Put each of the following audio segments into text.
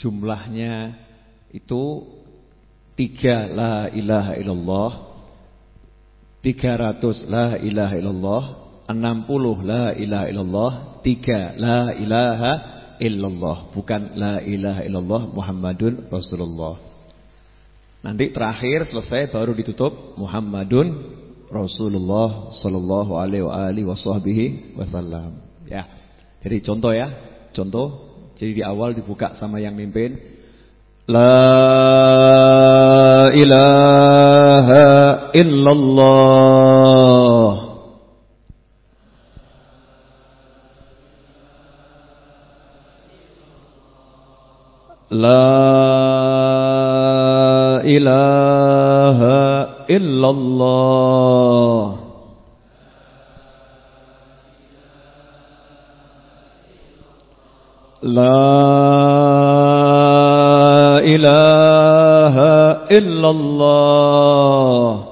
jumlahnya itu tiga la ilaha illallah, tiga ratus la ilaha illallah, enam puluh la ilaha illallah, tiga la ilaha illallah, bukan la ilaha illallah Muhammadun Rasulullah. Nanti terakhir selesai baru ditutup Muhammadun Rasulullah sallallahu alaihi wasallam. Ya. Jadi contoh ya, contoh. Jadi di awal dibuka sama yang mimpin. La ilaha illallah. La ilaha illallah La ilaha illallah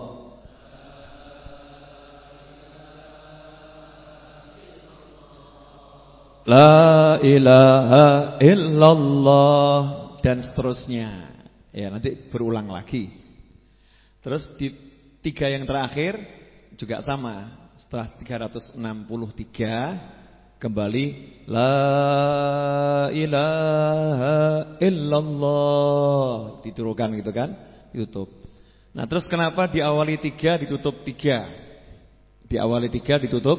La ilaha illallah dan seterusnya. Ya, nanti berulang lagi. Terus di tiga yang terakhir juga sama. Setelah 363 Kembali La ilaha illallah. Diturunkan gitu kan? Ditutup. Nah terus kenapa diawali tiga ditutup tiga? Diawali tiga ditutup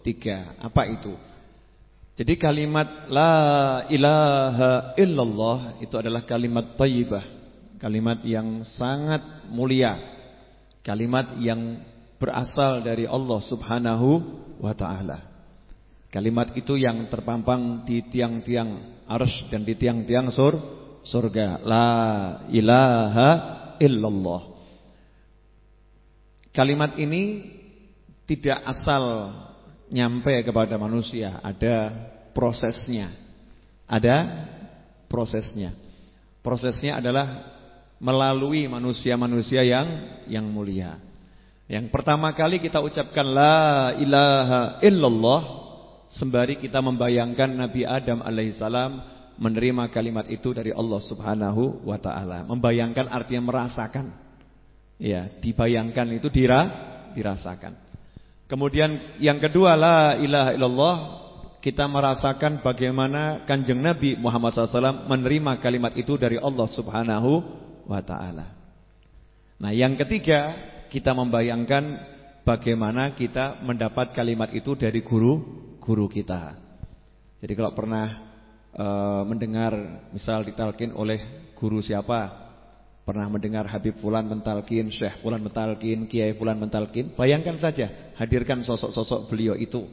tiga. Apa itu? Jadi kalimat La ilaha illallah Itu adalah kalimat tayyibah Kalimat yang sangat mulia. Kalimat yang berasal dari Allah subhanahu wa ta'ala Kalimat itu yang terpampang di tiang-tiang arsh dan di tiang-tiang sur surga. La ilaha illallah. Kalimat ini tidak asal nyampe kepada manusia, ada prosesnya. Ada prosesnya. Prosesnya adalah melalui manusia-manusia yang yang mulia. Yang pertama kali kita ucapkan la ilaha illallah Sembari kita membayangkan Nabi Adam alaihissalam menerima kalimat itu dari Allah subhanahu wa ta'ala. Membayangkan artinya merasakan. Ya, dibayangkan itu dira, dirasakan. Kemudian yang kedua La ilaha illallah Kita merasakan bagaimana kanjeng Nabi Muhammad SAW Menerima kalimat itu dari Allah subhanahu wa ta'ala. Nah yang ketiga Kita membayangkan bagaimana kita mendapat kalimat itu dari guru guru kita. Jadi kalau pernah e, mendengar misal ditalkin oleh guru siapa, pernah mendengar Habib Fulan mentalkin, Syekh Fulan mentalkin, Kiai Fulan mentalkin, bayangkan saja hadirkan sosok-sosok beliau itu.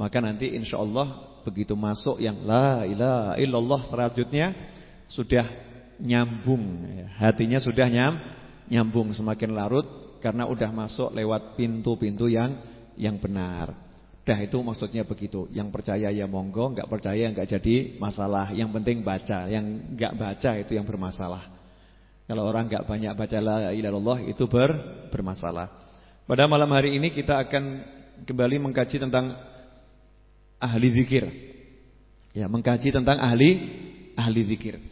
Maka nanti insya Allah begitu masuk yang la ilaha illallah selanjutnya sudah nyambung, hatinya sudah nyam, nyambung semakin larut karena udah masuk lewat pintu-pintu yang yang benar. Dah itu maksudnya begitu. Yang percaya ya monggo, enggak percaya enggak jadi masalah. Yang penting baca, yang enggak baca itu yang bermasalah. Kalau orang enggak banyak baca la ilaha itu ber bermasalah. Pada malam hari ini kita akan kembali mengkaji tentang ahli zikir. Ya, mengkaji tentang ahli ahli zikir.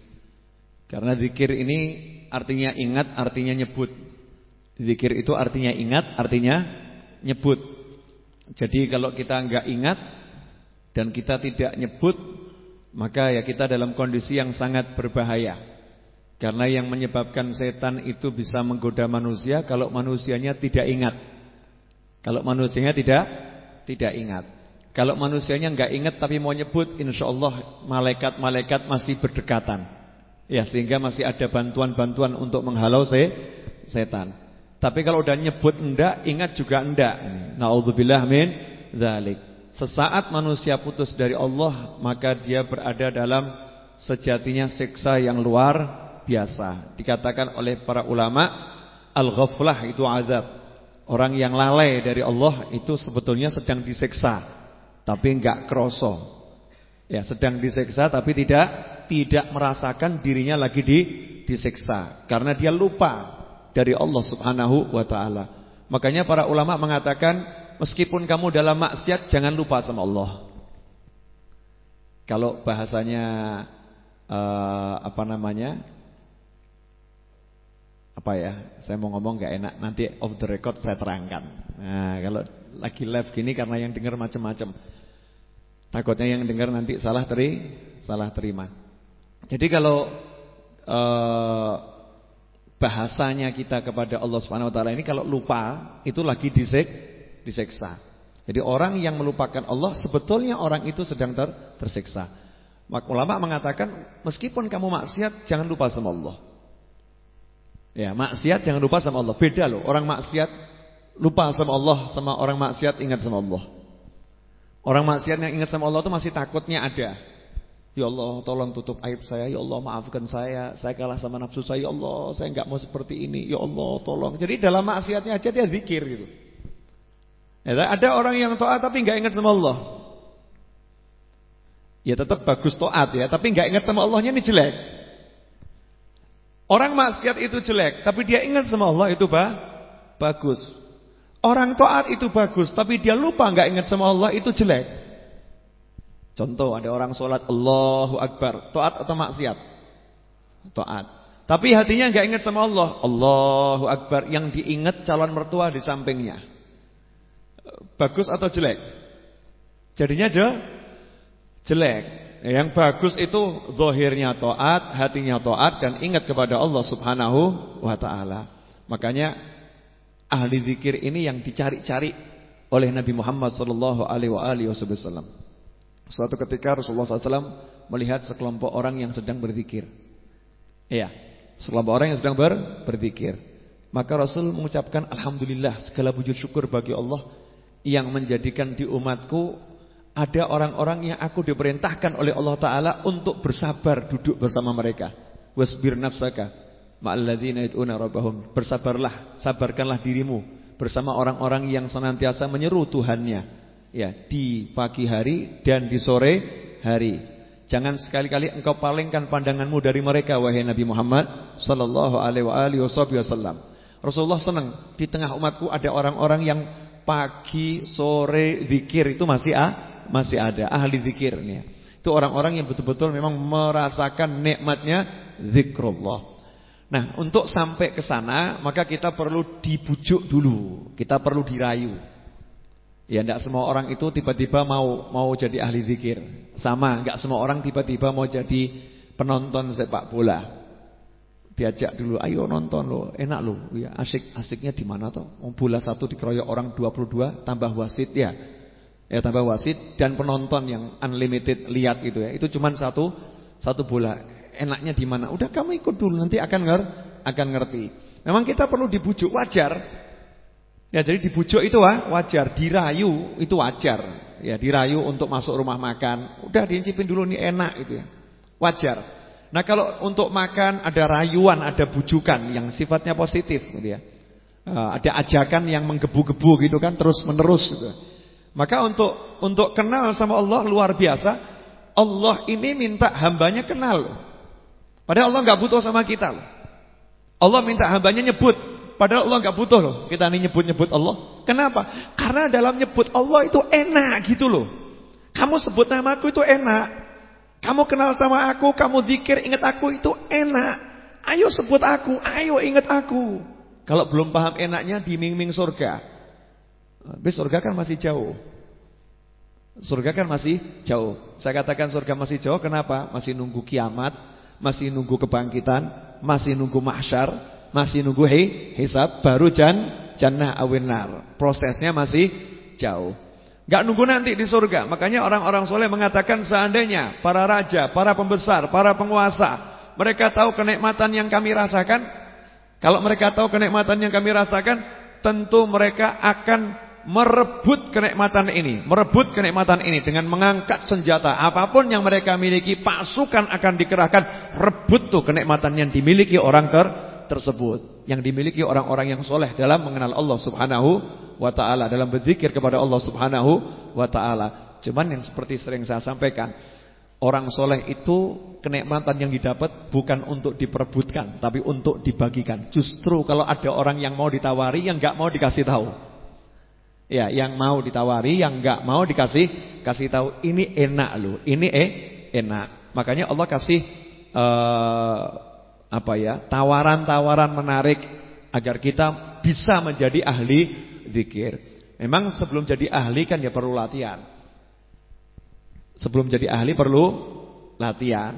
Karena zikir ini artinya ingat, artinya nyebut. Zikir itu artinya ingat, artinya nyebut. Jadi kalau kita enggak ingat dan kita tidak nyebut, maka ya kita dalam kondisi yang sangat berbahaya. Karena yang menyebabkan setan itu bisa menggoda manusia kalau manusianya tidak ingat. Kalau manusianya tidak tidak ingat. Kalau manusianya enggak ingat tapi mau nyebut, insya Allah malaikat-malaikat masih berdekatan. Ya, sehingga masih ada bantuan-bantuan untuk menghalau se setan. Tapi kalau udah nyebut enggak, ingat juga enggak. Nauzubillah min dzalik. Sesaat manusia putus dari Allah, maka dia berada dalam sejatinya siksa yang luar biasa. Dikatakan oleh para ulama, al-ghaflah itu azab. Orang yang lalai dari Allah itu sebetulnya sedang disiksa, tapi enggak kroso. Ya, sedang disiksa tapi tidak tidak merasakan dirinya lagi di disiksa karena dia lupa dari Allah Subhanahu wa taala. Makanya para ulama mengatakan meskipun kamu dalam maksiat jangan lupa sama Allah. Kalau bahasanya uh, apa namanya? Apa ya? Saya mau ngomong gak enak, nanti off the record saya terangkan. Nah, kalau lagi live gini karena yang dengar macam-macam. Takutnya yang dengar nanti salah teri, salah terima. Jadi kalau uh, bahasanya kita kepada Allah Subhanahu wa taala ini kalau lupa itu lagi disek diseksa. Jadi orang yang melupakan Allah sebetulnya orang itu sedang ter, tersiksa. Maka ulama mengatakan meskipun kamu maksiat jangan lupa sama Allah. Ya, maksiat jangan lupa sama Allah. Beda loh, orang maksiat lupa sama Allah sama orang maksiat ingat sama Allah. Orang maksiat yang ingat sama Allah itu masih takutnya ada. Ya Allah tolong tutup aib saya. Ya Allah maafkan saya. Saya kalah sama nafsu saya. Ya Allah saya enggak mau seperti ini. Ya Allah tolong. Jadi dalam maksiatnya aja dia zikir gitu. Ya, Ada orang yang taat tapi enggak ingat sama Allah. Ya tetap bagus taat ya Tapi enggak ingat sama Allahnya ini jelek. Orang maksiat itu jelek Tapi dia ingat sama Allah itu bah, bagus. Orang taat itu bagus Tapi dia lupa enggak ingat sama Allah itu jelek Contoh ada orang sholat Allahu Akbar. To'at atau maksiat? To'at. Tapi hatinya nggak ingat sama Allah. Allahu Akbar. Yang diingat calon mertua di sampingnya. Bagus atau jelek? Jadinya je? Jelek. Yang bagus itu Zohirnya to'at Hatinya to'at Dan ingat kepada Allah subhanahu wa ta'ala. Makanya Ahli zikir ini yang dicari-cari Oleh Nabi Muhammad sallallahu alaihi wasallam Suatu ketika Rasulullah SAW melihat sekelompok orang yang sedang berzikir. Iya, sekelompok orang yang sedang ber berzikir. Maka Rasul mengucapkan Alhamdulillah segala puji syukur bagi Allah yang menjadikan di umatku ada orang-orang yang aku diperintahkan oleh Allah Ta'ala untuk bersabar duduk bersama mereka. Wasbir nafsaka ma'alladzina yad'una rabbahum. Bersabarlah, sabarkanlah dirimu bersama orang-orang yang senantiasa menyeru Tuhannya ya di pagi hari dan di sore hari. Jangan sekali-kali engkau palingkan pandanganmu dari mereka wahai Nabi Muhammad sallallahu alaihi wasallam. Rasulullah senang di tengah umatku ada orang-orang yang pagi, sore zikir itu masih ah, masih ada ahli zikir nih. Itu orang-orang yang betul-betul memang merasakan nikmatnya zikrullah. Nah, untuk sampai ke sana maka kita perlu dibujuk dulu, kita perlu dirayu. Ya tidak semua orang itu tiba-tiba mau mau jadi ahli zikir. Sama, enggak semua orang tiba-tiba mau jadi penonton sepak bola. Diajak dulu, ayo nonton lo, enak lo. Ya, asik-asiknya di mana toh? Bola satu dikeroyok orang 22 tambah wasit ya. Ya tambah wasit dan penonton yang unlimited lihat gitu ya. Itu cuma satu satu bola. Enaknya di mana? Udah kamu ikut dulu nanti akan nger akan ngerti. Memang kita perlu dibujuk wajar Ya jadi dibujuk itu wah, wajar, dirayu itu wajar. Ya dirayu untuk masuk rumah makan, udah diincipin dulu nih enak itu ya. Wajar. Nah kalau untuk makan ada rayuan, ada bujukan yang sifatnya positif gitu ya. Uh, ada ajakan yang menggebu-gebu gitu kan terus menerus gitu. Maka untuk untuk kenal sama Allah luar biasa, Allah ini minta hambanya kenal. Padahal Allah nggak butuh sama kita loh. Allah minta hambanya nyebut Padahal Allah nggak butuh loh kita nih nyebut-nyebut Allah. Kenapa? Karena dalam nyebut Allah itu enak gitu loh. Kamu sebut namaku itu enak. Kamu kenal sama aku, kamu zikir ingat aku itu enak. Ayo sebut aku, ayo ingat aku. Kalau belum paham enaknya diming-ming surga. Tapi surga kan masih jauh. Surga kan masih jauh. Saya katakan surga masih jauh kenapa? Masih nunggu kiamat, masih nunggu kebangkitan, masih nunggu mahsyar, masih nunggu hi, hisab baru jan jannah awinar. Prosesnya masih jauh. Gak nunggu nanti di surga. Makanya orang-orang soleh mengatakan seandainya para raja, para pembesar, para penguasa, mereka tahu kenikmatan yang kami rasakan. Kalau mereka tahu kenikmatan yang kami rasakan, tentu mereka akan merebut kenikmatan ini, merebut kenikmatan ini dengan mengangkat senjata. Apa pun yang mereka miliki, pasukan akan dikerahkan, rebut tuh kenikmatan yang dimiliki orang ter tersebut yang dimiliki orang-orang yang soleh dalam mengenal Allah Subhanahu wa taala, dalam berzikir kepada Allah Subhanahu wa taala. Cuman yang seperti sering saya sampaikan, orang soleh itu kenikmatan yang didapat bukan untuk diperebutkan, tapi untuk dibagikan. Justru kalau ada orang yang mau ditawari, yang enggak mau dikasih tahu. Ya, yang mau ditawari, yang enggak mau dikasih kasih tahu, ini enak loh, ini eh enak. Makanya Allah kasih uh, apa ya? tawaran-tawaran menarik agar kita bisa menjadi ahli zikir. Memang sebelum jadi ahli kan ya perlu latihan. Sebelum jadi ahli perlu latihan.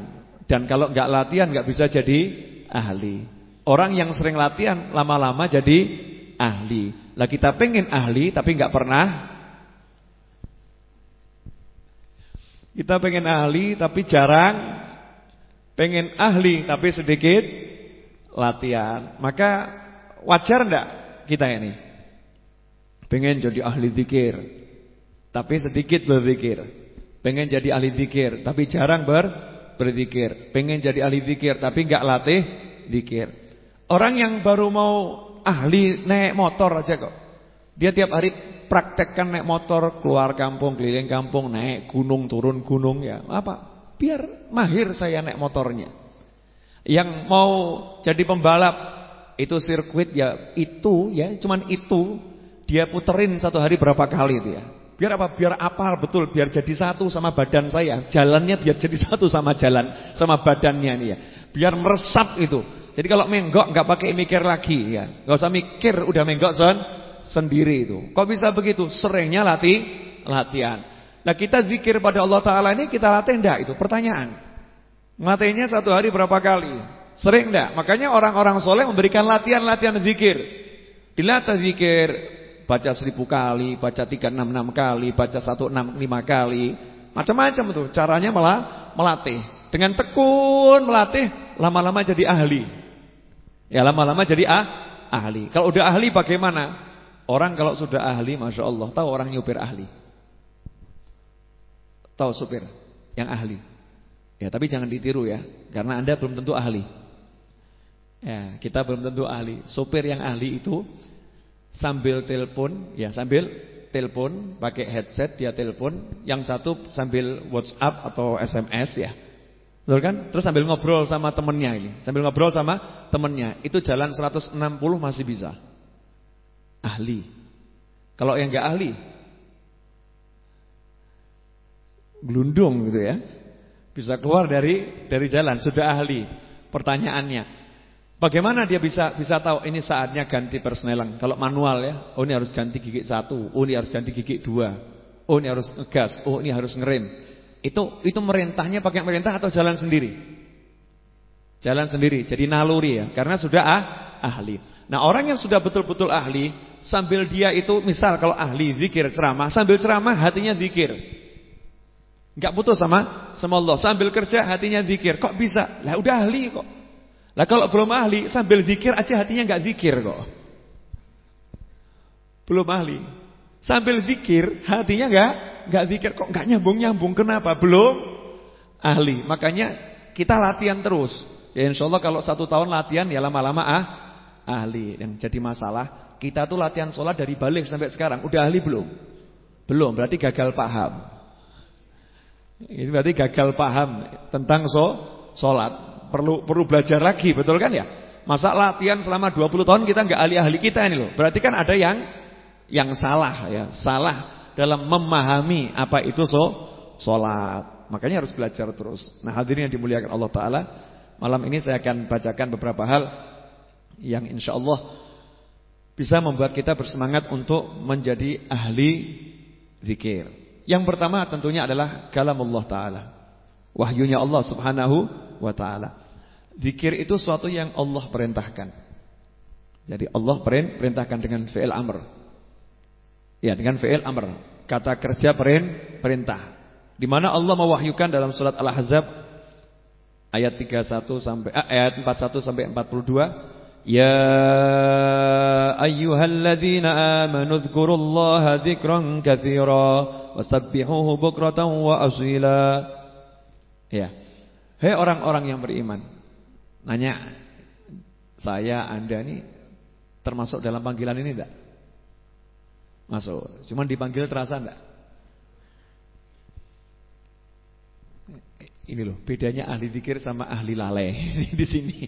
Dan kalau nggak latihan nggak bisa jadi ahli. Orang yang sering latihan lama-lama jadi ahli. Lah kita pengen ahli tapi nggak pernah. Kita pengen ahli tapi jarang. Pengen ahli tapi sedikit latihan. Maka Wajar enggak kita ini? Pengen jadi ahli zikir, tapi sedikit berzikir. Pengen jadi ahli zikir, tapi jarang ber berzikir. Pengen jadi ahli zikir, tapi enggak latih zikir. Orang yang baru mau ahli naik motor aja kok. Dia tiap hari praktekkan naik motor keluar kampung, keliling kampung, naik gunung, turun gunung ya. Apa? Biar mahir saya naik motornya. Yang mau jadi pembalap itu sirkuit ya itu ya cuman itu dia puterin satu hari berapa kali itu ya. Biar apa? Biar apal betul, biar jadi satu sama badan saya. Jalannya biar jadi satu sama jalan, sama badannya nih ya. Biar meresap itu. Jadi kalau menggok nggak pakai mikir lagi ya. nggak usah mikir, udah menggok sen sendiri itu. Kok bisa begitu? Seringnya latih latihan. Nah, kita zikir pada Allah taala ini kita latih enggak itu? Pertanyaan. Matenya satu hari berapa kali? Sering enggak? Makanya orang-orang soleh memberikan latihan-latihan zikir. Dilatih zikir, baca seribu kali, baca tiga enam enam kali, baca satu enam lima kali. Macam-macam tuh caranya malah melatih. Dengan tekun melatih, lama-lama jadi ahli. Ya lama-lama jadi ah, ahli. Kalau udah ahli bagaimana? Orang kalau sudah ahli, Masya Allah, tahu orang nyupir ahli. Tahu supir yang ahli. Ya tapi jangan ditiru ya, karena anda belum tentu ahli. Ya, kita belum tentu ahli. Sopir yang ahli itu sambil telepon, ya sambil telepon pakai headset dia telepon, yang satu sambil WhatsApp atau SMS ya. Betul kan? Terus sambil ngobrol sama temennya ini, sambil ngobrol sama temennya. Itu jalan 160 masih bisa. Ahli. Kalau yang enggak ahli glundung gitu ya. Bisa keluar dari dari jalan, sudah ahli. Pertanyaannya, Bagaimana dia bisa bisa tahu ini saatnya ganti persneling? Kalau manual ya, oh ini harus ganti gigi satu, oh ini harus ganti gigi dua, oh ini harus ngegas, oh ini harus ngerem. Itu itu merintahnya pakai merintah atau jalan sendiri? Jalan sendiri, jadi naluri ya, karena sudah ah, ahli. Nah orang yang sudah betul-betul ahli, sambil dia itu misal kalau ahli zikir ceramah, sambil ceramah hatinya zikir. Enggak putus sama sama Allah, sambil kerja hatinya zikir. Kok bisa? Lah udah ahli kok. Lah kalau belum ahli sambil zikir aja hatinya nggak zikir kok. Belum ahli. Sambil zikir hatinya nggak nggak zikir kok nggak nyambung-nyambung. Kenapa? Belum ahli. Makanya kita latihan terus. Ya insya Allah kalau satu tahun latihan ya lama-lama ah ahli. Yang jadi masalah kita tuh latihan sholat dari balik sampai sekarang. Udah ahli belum? Belum. Berarti gagal paham. Ini berarti gagal paham tentang so, sholat perlu perlu belajar lagi, betul kan ya? Masa latihan selama 20 tahun kita nggak ahli-ahli kita ini loh. Berarti kan ada yang yang salah ya, salah dalam memahami apa itu so salat. Makanya harus belajar terus. Nah, hadirin yang dimuliakan Allah taala, malam ini saya akan bacakan beberapa hal yang insya Allah bisa membuat kita bersemangat untuk menjadi ahli zikir. Yang pertama tentunya adalah kalamullah taala. Wahyunya Allah Subhanahu wa taala. Zikir itu suatu yang Allah perintahkan. Jadi Allah perintahkan dengan fi'il amr. Ya, dengan fi'il amr. Kata kerja perintah. Di mana Allah mewahyukan dalam surat Al-Ahzab ayat 31 sampai eh, ayat 41 sampai 42 Ya ayyuhalladzina amanu dzkurullaha dzikran katsira wasabbihuhu bukratan wa asila Ya. Hei orang-orang yang beriman. Nanya saya, Anda ini termasuk dalam panggilan ini enggak? Masuk. Cuman dipanggil terasa enggak? Ini loh, bedanya ahli zikir sama ahli lalai di sini.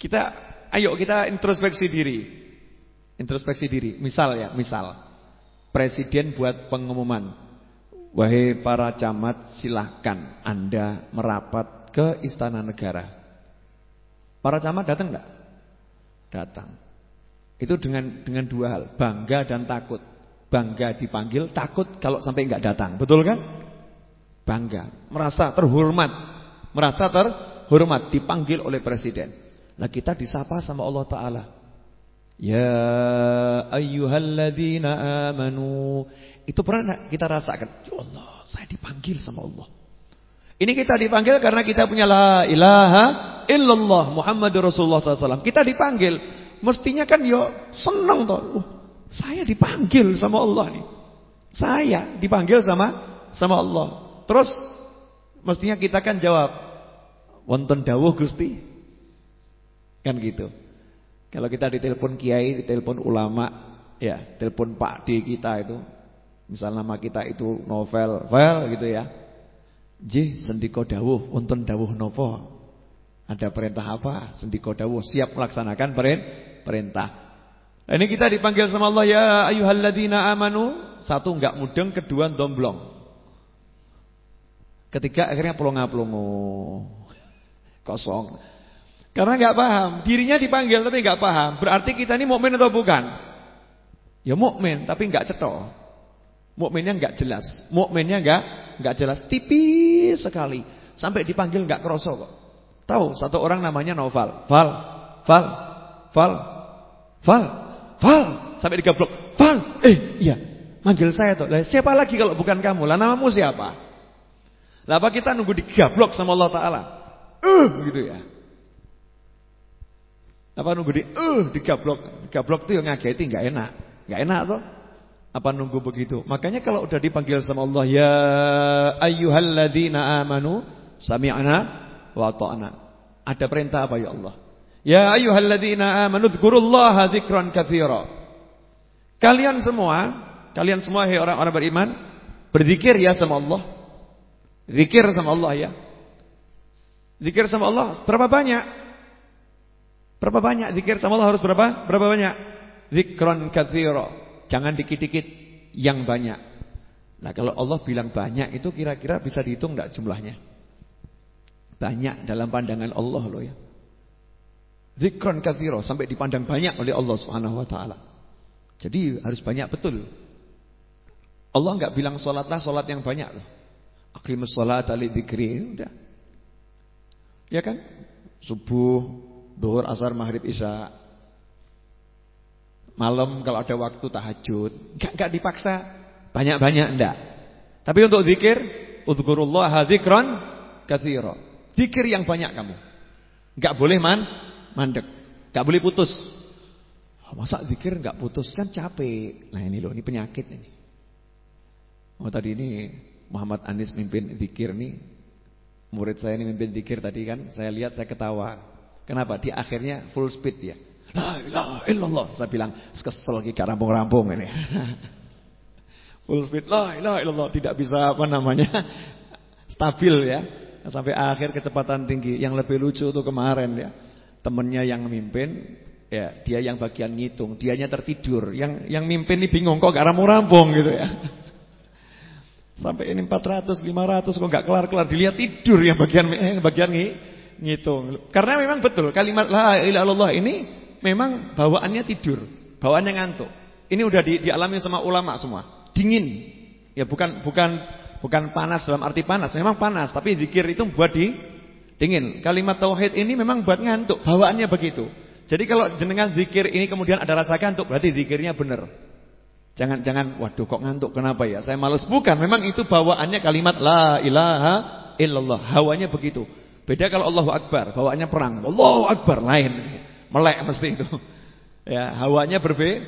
Kita ayo kita introspeksi diri. Introspeksi diri. Misal ya, misal presiden buat pengumuman Wahai para camat silahkan Anda merapat ke istana negara. Para camat datang enggak? Datang. Itu dengan dengan dua hal, bangga dan takut. Bangga dipanggil, takut kalau sampai enggak datang. Betul kan? Bangga, merasa terhormat, merasa terhormat dipanggil oleh presiden. Nah, kita disapa sama Allah taala. Ya ayyuhalladzina amanu. Itu pernah kita rasakan. Ya Allah, saya dipanggil sama Allah. Ini kita dipanggil karena kita punya la ilaha illallah Muhammadur Rasulullah SAW. Kita dipanggil, mestinya kan yo senang toh. Uh, saya dipanggil sama Allah nih. Saya dipanggil sama sama Allah. Terus mestinya kita kan jawab, wonten dawuh Gusti. Kan gitu. Kalau kita ditelepon kiai, ditelepon ulama, ya, telepon Pak D kita itu, misal nama kita itu novel, file gitu ya. J sendiko dawuh wonten dawuh napa? Ada perintah apa? Sendiko dawuh siap melaksanakan perintah. Nah, ini kita dipanggil sama Allah ya ayyuhalladzina amanu. Satu enggak mudeng, kedua domblong. Ketiga akhirnya pelongo-pelongo. Kosong. Karena enggak paham, dirinya dipanggil tapi enggak paham. Berarti kita ini mukmin atau bukan? Ya mukmin tapi enggak cetok. Mukminnya enggak jelas. Mukminnya enggak enggak jelas, tipis sekali. Sampai dipanggil enggak kroso kok. Tahu satu orang namanya Noval. Val, Val, Val, Val, Val. Sampai digablok. Val, eh iya. Manggil saya tuh. Lah siapa lagi kalau bukan kamu? Lah namamu siapa? Lah apa kita nunggu digablok sama Allah taala? Eh uh, gitu ya. Apa nunggu di eh digablok? Digablok tuh yang ngageti enggak enak. Enggak enak tuh. Apa nunggu begitu? Makanya kalau udah dipanggil sama Allah ya ayyuhalladzina amanu sami'na wa ta'na. Ada perintah apa ya Allah? Ya ayyuhalladzina amanu dzkurullaha dzikran katsira. Kalian semua, kalian semua hai orang-orang beriman, berzikir ya sama Allah. Zikir sama Allah ya. Zikir sama Allah berapa banyak? Berapa banyak zikir sama Allah harus berapa? Berapa banyak? Zikran katsira. Jangan dikit-dikit yang banyak. Nah kalau Allah bilang banyak itu kira-kira bisa dihitung tidak jumlahnya? Banyak dalam pandangan Allah loh ya. Zikron kathiro sampai dipandang banyak oleh Allah Subhanahu Wa Taala. Jadi harus banyak betul. Allah nggak bilang sholatlah sholat yang banyak loh. Aqimus sholat ali dikri udah. Ya kan? Subuh, duhur, asar, maghrib, isya. Malam kalau ada waktu tahajud, enggak enggak dipaksa banyak-banyak enggak. Tapi untuk zikir, udzkurullah dzikran katsira. Zikir yang banyak kamu. Enggak boleh man mandek. Enggak boleh putus. Oh, masa zikir enggak putus kan capek. Nah ini loh, ini penyakit ini. Oh tadi ini Muhammad Anis mimpin zikir nih. Murid saya ini mimpin zikir tadi kan, saya lihat saya ketawa. Kenapa? Di akhirnya full speed ya. La ilaha illallah. Saya bilang, kesel lagi rampung-rampung ini. Full speed, la ilaha illallah. Tidak bisa apa namanya, stabil ya. Sampai akhir kecepatan tinggi. Yang lebih lucu tuh kemarin ya. Temennya yang mimpin, ya dia yang bagian ngitung. Dianya tertidur. Yang yang mimpin ini bingung, kok gak rampung-rampung gitu ya. Sampai ini 400, 500 kok gak kelar-kelar. Dilihat tidur yang bagian eh, bagian ngitung. Karena memang betul kalimat la ilaha illallah ini memang bawaannya tidur, bawaannya ngantuk. Ini udah di, dialami sama ulama semua. Dingin. Ya bukan bukan bukan panas dalam arti panas, memang panas, tapi zikir itu buat di dingin. Kalimat tauhid ini memang buat ngantuk, bawaannya begitu. Jadi kalau jenengan zikir ini kemudian ada rasa ngantuk, berarti zikirnya benar. Jangan jangan waduh kok ngantuk kenapa ya? Saya malas. Bukan, memang itu bawaannya kalimat la ilaha illallah. Hawanya begitu. Beda kalau Allahu Akbar, bawaannya perang. Allahu Akbar lain. Melek mesti itu. Ya, hawanya berbe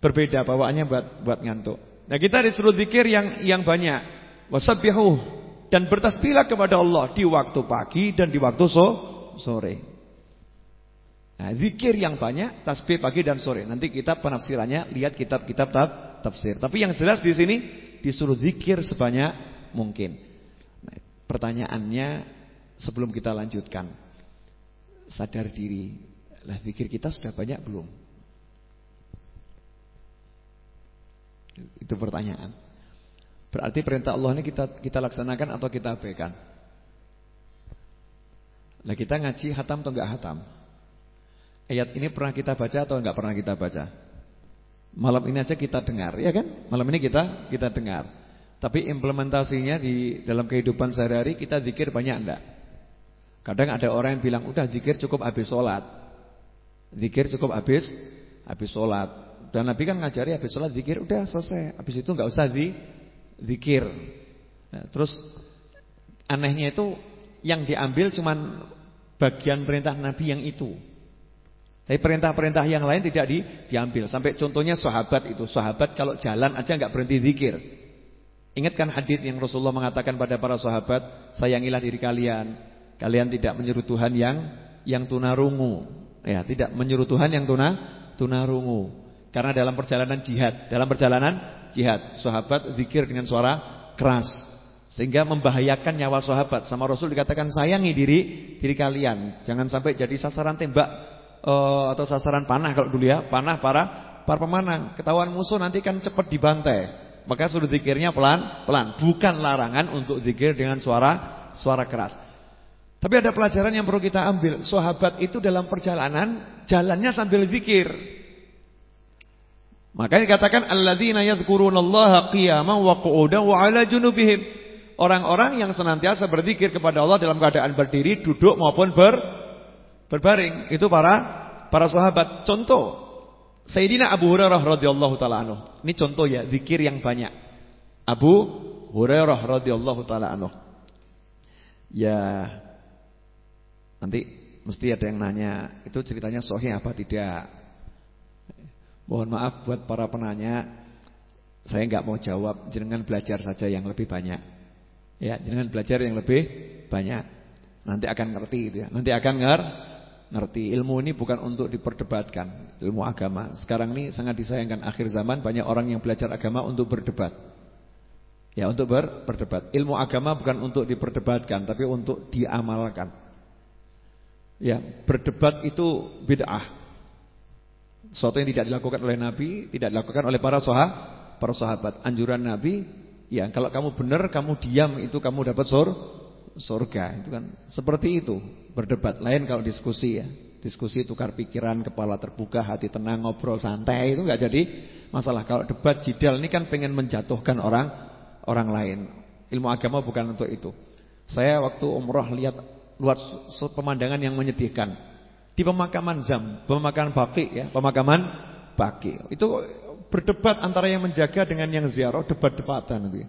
berbeda, bawaannya buat buat ngantuk. Nah, kita disuruh zikir yang yang banyak. Wasabbihu dan bertasbihlah kepada Allah di waktu pagi dan di waktu so, sore. Nah, zikir yang banyak, tasbih pagi dan sore. Nanti kita penafsirannya lihat kitab-kitab tafsir. Tapi yang jelas di sini disuruh zikir sebanyak mungkin. Nah, pertanyaannya sebelum kita lanjutkan. Sadar diri lah pikir kita sudah banyak belum? Itu pertanyaan. Berarti perintah Allah ini kita kita laksanakan atau kita abaikan? Nah kita ngaji hatam atau enggak hatam? Ayat ini pernah kita baca atau enggak pernah kita baca? Malam ini aja kita dengar, ya kan? Malam ini kita kita dengar. Tapi implementasinya di dalam kehidupan sehari-hari kita zikir banyak enggak? Kadang ada orang yang bilang, udah zikir cukup habis sholat. Zikir cukup habis habis sholat. Dan Nabi kan ngajari habis sholat zikir, udah selesai. Habis itu enggak usah di zikir. Nah, terus anehnya itu yang diambil cuman bagian perintah Nabi yang itu. Tapi perintah-perintah yang lain tidak di, diambil. Sampai contohnya sahabat itu. Sahabat kalau jalan aja nggak berhenti zikir. Ingatkan hadis yang Rasulullah mengatakan pada para sahabat, sayangilah diri kalian. Kalian tidak menyuruh Tuhan yang yang tunarungu. Ya, tidak menyuruh Tuhan yang tuna tunarungu. Karena dalam perjalanan jihad, dalam perjalanan jihad, sahabat zikir dengan suara keras sehingga membahayakan nyawa sahabat. Sama Rasul dikatakan sayangi diri diri kalian, jangan sampai jadi sasaran tembak uh, atau sasaran panah kalau dulu ya, panah para para pemanah. Ketahuan musuh nanti kan cepat dibantai. Maka sudah zikirnya pelan-pelan, bukan larangan untuk zikir dengan suara suara keras. Tapi ada pelajaran yang perlu kita ambil. Sahabat itu dalam perjalanan jalannya sambil zikir. Makanya dikatakan alladzina yadhkurunallaha qiyaman wa qu'udan wa 'ala junubihim. Orang-orang yang senantiasa berzikir kepada Allah dalam keadaan berdiri, duduk maupun ber berbaring. Itu para para sahabat. Contoh Sayyidina Abu Hurairah radhiyallahu taala anhu. Ini contoh ya zikir yang banyak. Abu Hurairah radhiyallahu taala anhu. Ya nanti mesti ada yang nanya, itu ceritanya sahih apa tidak? Mohon maaf buat para penanya, saya nggak mau jawab, jangan belajar saja yang lebih banyak. Ya, jangan belajar yang lebih banyak. Nanti akan ngerti gitu ya. Nanti akan ngerti ngerti. Ilmu ini bukan untuk diperdebatkan, ilmu agama. Sekarang ini sangat disayangkan akhir zaman banyak orang yang belajar agama untuk berdebat. Ya, untuk ber, berdebat. Ilmu agama bukan untuk diperdebatkan, tapi untuk diamalkan. Ya, berdebat itu bid'ah. Suatu yang tidak dilakukan oleh Nabi, tidak dilakukan oleh para sahabat, para sahabat. Anjuran Nabi, ya kalau kamu benar, kamu diam itu kamu dapat sur, surga. Itu kan seperti itu berdebat. Lain kalau diskusi ya. Diskusi tukar pikiran, kepala terbuka, hati tenang, ngobrol santai itu nggak jadi masalah. Kalau debat jidal ini kan pengen menjatuhkan orang orang lain. Ilmu agama bukan untuk itu. Saya waktu umroh lihat luar pemandangan yang menyedihkan. Di pemakaman Zam, pemakaman Baki ya, pemakaman Baki. Itu berdebat antara yang menjaga dengan yang ziarah, debat-debatan nanti.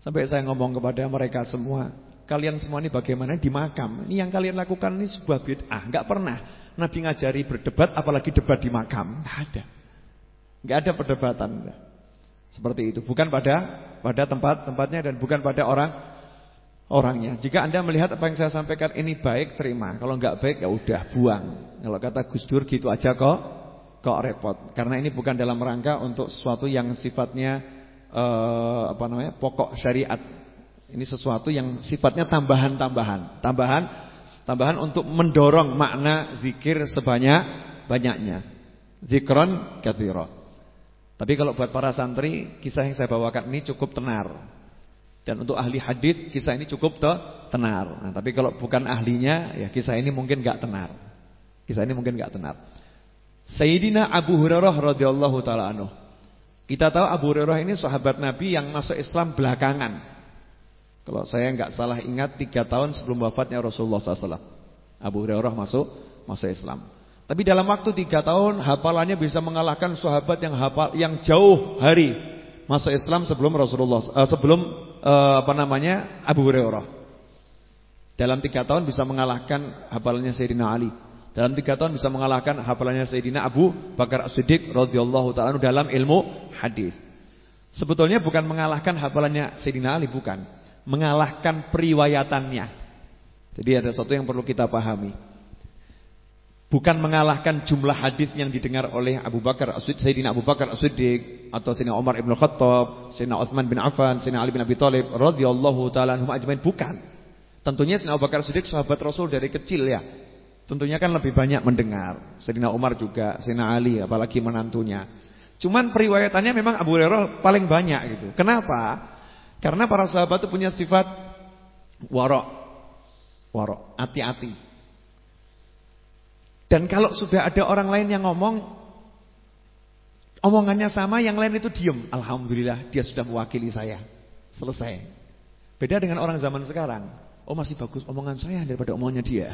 Sampai saya ngomong kepada mereka semua, Kalian semua ini bagaimana di makam? Ini yang kalian lakukan ini sebuah bid'ah. Enggak pernah Nabi ngajari berdebat apalagi debat di makam. Enggak ada. Enggak ada perdebatan. Seperti itu. Bukan pada pada tempat-tempatnya dan bukan pada orang orangnya. Jika Anda melihat apa yang saya sampaikan ini baik, terima. Kalau enggak baik ya udah buang. Kalau kata Gus Dur gitu aja kok kok repot. Karena ini bukan dalam rangka untuk sesuatu yang sifatnya uh, apa namanya? pokok syariat ini sesuatu yang sifatnya tambahan-tambahan, tambahan, tambahan untuk mendorong makna zikir sebanyak banyaknya. Zikron katsira. Tapi kalau buat para santri, kisah yang saya bawakan ini cukup tenar. Dan untuk ahli hadis, kisah ini cukup te tenar. Nah, tapi kalau bukan ahlinya, ya kisah ini mungkin enggak tenar. Kisah ini mungkin enggak tenar. Sayyidina Abu Hurairah radhiyallahu taala anhu. Kita tahu Abu Hurairah ini sahabat Nabi yang masuk Islam belakangan. Kalau saya nggak salah ingat tiga tahun sebelum wafatnya Rasulullah SAW. Abu Hurairah masuk masuk Islam. Tapi dalam waktu tiga tahun hafalannya bisa mengalahkan sahabat yang hafal yang jauh hari masuk Islam sebelum Rasulullah uh, sebelum uh, apa namanya Abu Hurairah. Dalam tiga tahun bisa mengalahkan hafalannya Sayyidina Ali. Dalam tiga tahun bisa mengalahkan hafalannya Sayyidina Abu Bakar As-Siddiq radhiyallahu taala dalam ilmu hadis. Sebetulnya bukan mengalahkan hafalannya Sayyidina Ali bukan mengalahkan periwayatannya. Jadi ada sesuatu yang perlu kita pahami. Bukan mengalahkan jumlah hadis yang didengar oleh Abu Bakar As-Siddiq, Sayyidina Abu Bakar As-Siddiq atau Sayyidina Umar Ibn Khattab, Sayyidina Uthman bin Affan, Sayyidina Ali bin Abi Thalib radhiyallahu taala anhum ajmain bukan. Tentunya Sayyidina Abu Bakar As-Siddiq sahabat Rasul dari kecil ya. Tentunya kan lebih banyak mendengar. Sayyidina Umar juga, Sayyidina Ali apalagi menantunya. Cuman periwayatannya memang Abu Hurairah paling banyak gitu. Kenapa? Karena para sahabat itu punya sifat warok. Warok, hati-hati. Dan kalau sudah ada orang lain yang ngomong Omongannya sama, yang lain itu diem. Alhamdulillah dia sudah mewakili saya. Selesai. Beda dengan orang zaman sekarang. Oh masih bagus omongan saya daripada omongannya dia.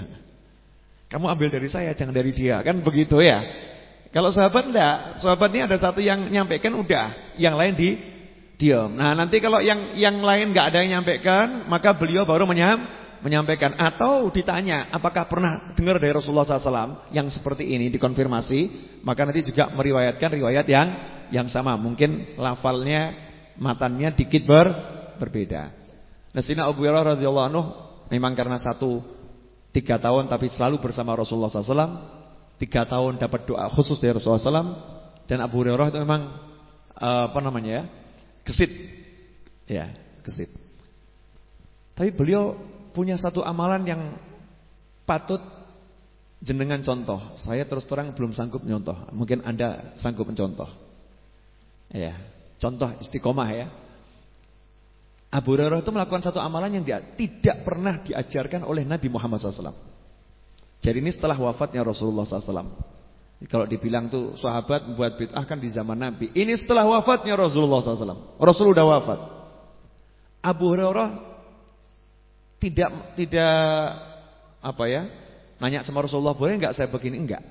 Kamu ambil dari saya, jangan dari dia. Kan begitu ya? Kalau sahabat enggak Sahabat ini ada satu yang nyampaikan udah. Yang lain di diem. Nah nanti kalau yang yang lain enggak ada yang nyampaikan Maka beliau baru menyam menyampaikan. Atau ditanya apakah pernah dengar dari Rasulullah SAW yang seperti ini dikonfirmasi? Maka nanti juga meriwayatkan riwayat yang yang sama. Mungkin lafalnya matannya dikit ber, berbeda. Nah sini Abu Hurairah radhiyallahu anhu memang karena satu tiga tahun tapi selalu bersama Rasulullah SAW tiga tahun dapat doa khusus dari Rasulullah SAW dan Abu Hurairah itu memang uh, apa namanya ya gesit. Ya gesit. Tapi beliau punya satu amalan yang patut jenengan contoh. Saya terus terang belum sanggup nyontoh. Mungkin Anda sanggup mencontoh. Ya, contoh istiqomah ya. Abu Hurairah itu melakukan satu amalan yang dia tidak pernah diajarkan oleh Nabi Muhammad SAW. Jadi ini setelah wafatnya Rasulullah SAW. Kalau dibilang tuh sahabat membuat bid'ah kan di zaman Nabi. Ini setelah wafatnya Rasulullah SAW. Rasul sudah wafat. Abu Hurairah tidak tidak apa ya? Nanya sama Rasulullah, "Boleh enggak saya begini?" Enggak.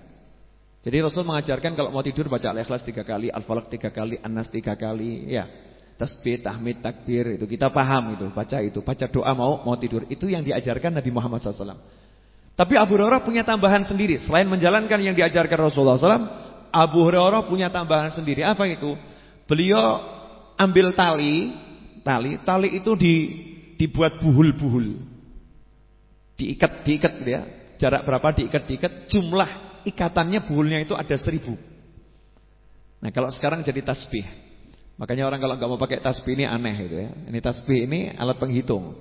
Jadi Rasul mengajarkan kalau mau tidur baca Al-Ikhlas tiga kali, Al-Falaq tiga kali, An-Nas tiga kali, ya. Tasbih, tahmid, takbir itu kita paham itu, baca itu, baca doa mau mau tidur. Itu yang diajarkan Nabi Muhammad SAW. Tapi Abu Hurairah punya tambahan sendiri. Selain menjalankan yang diajarkan Rasulullah SAW, Abu Hurairah punya tambahan sendiri. Apa itu? Beliau ambil tali, tali, tali itu di dibuat buhul-buhul. Diikat, diikat gitu ya. Jarak berapa diikat, diikat. Jumlah ikatannya buhulnya itu ada seribu. Nah kalau sekarang jadi tasbih. Makanya orang kalau nggak mau pakai tasbih ini aneh gitu ya. Ini tasbih ini alat penghitung.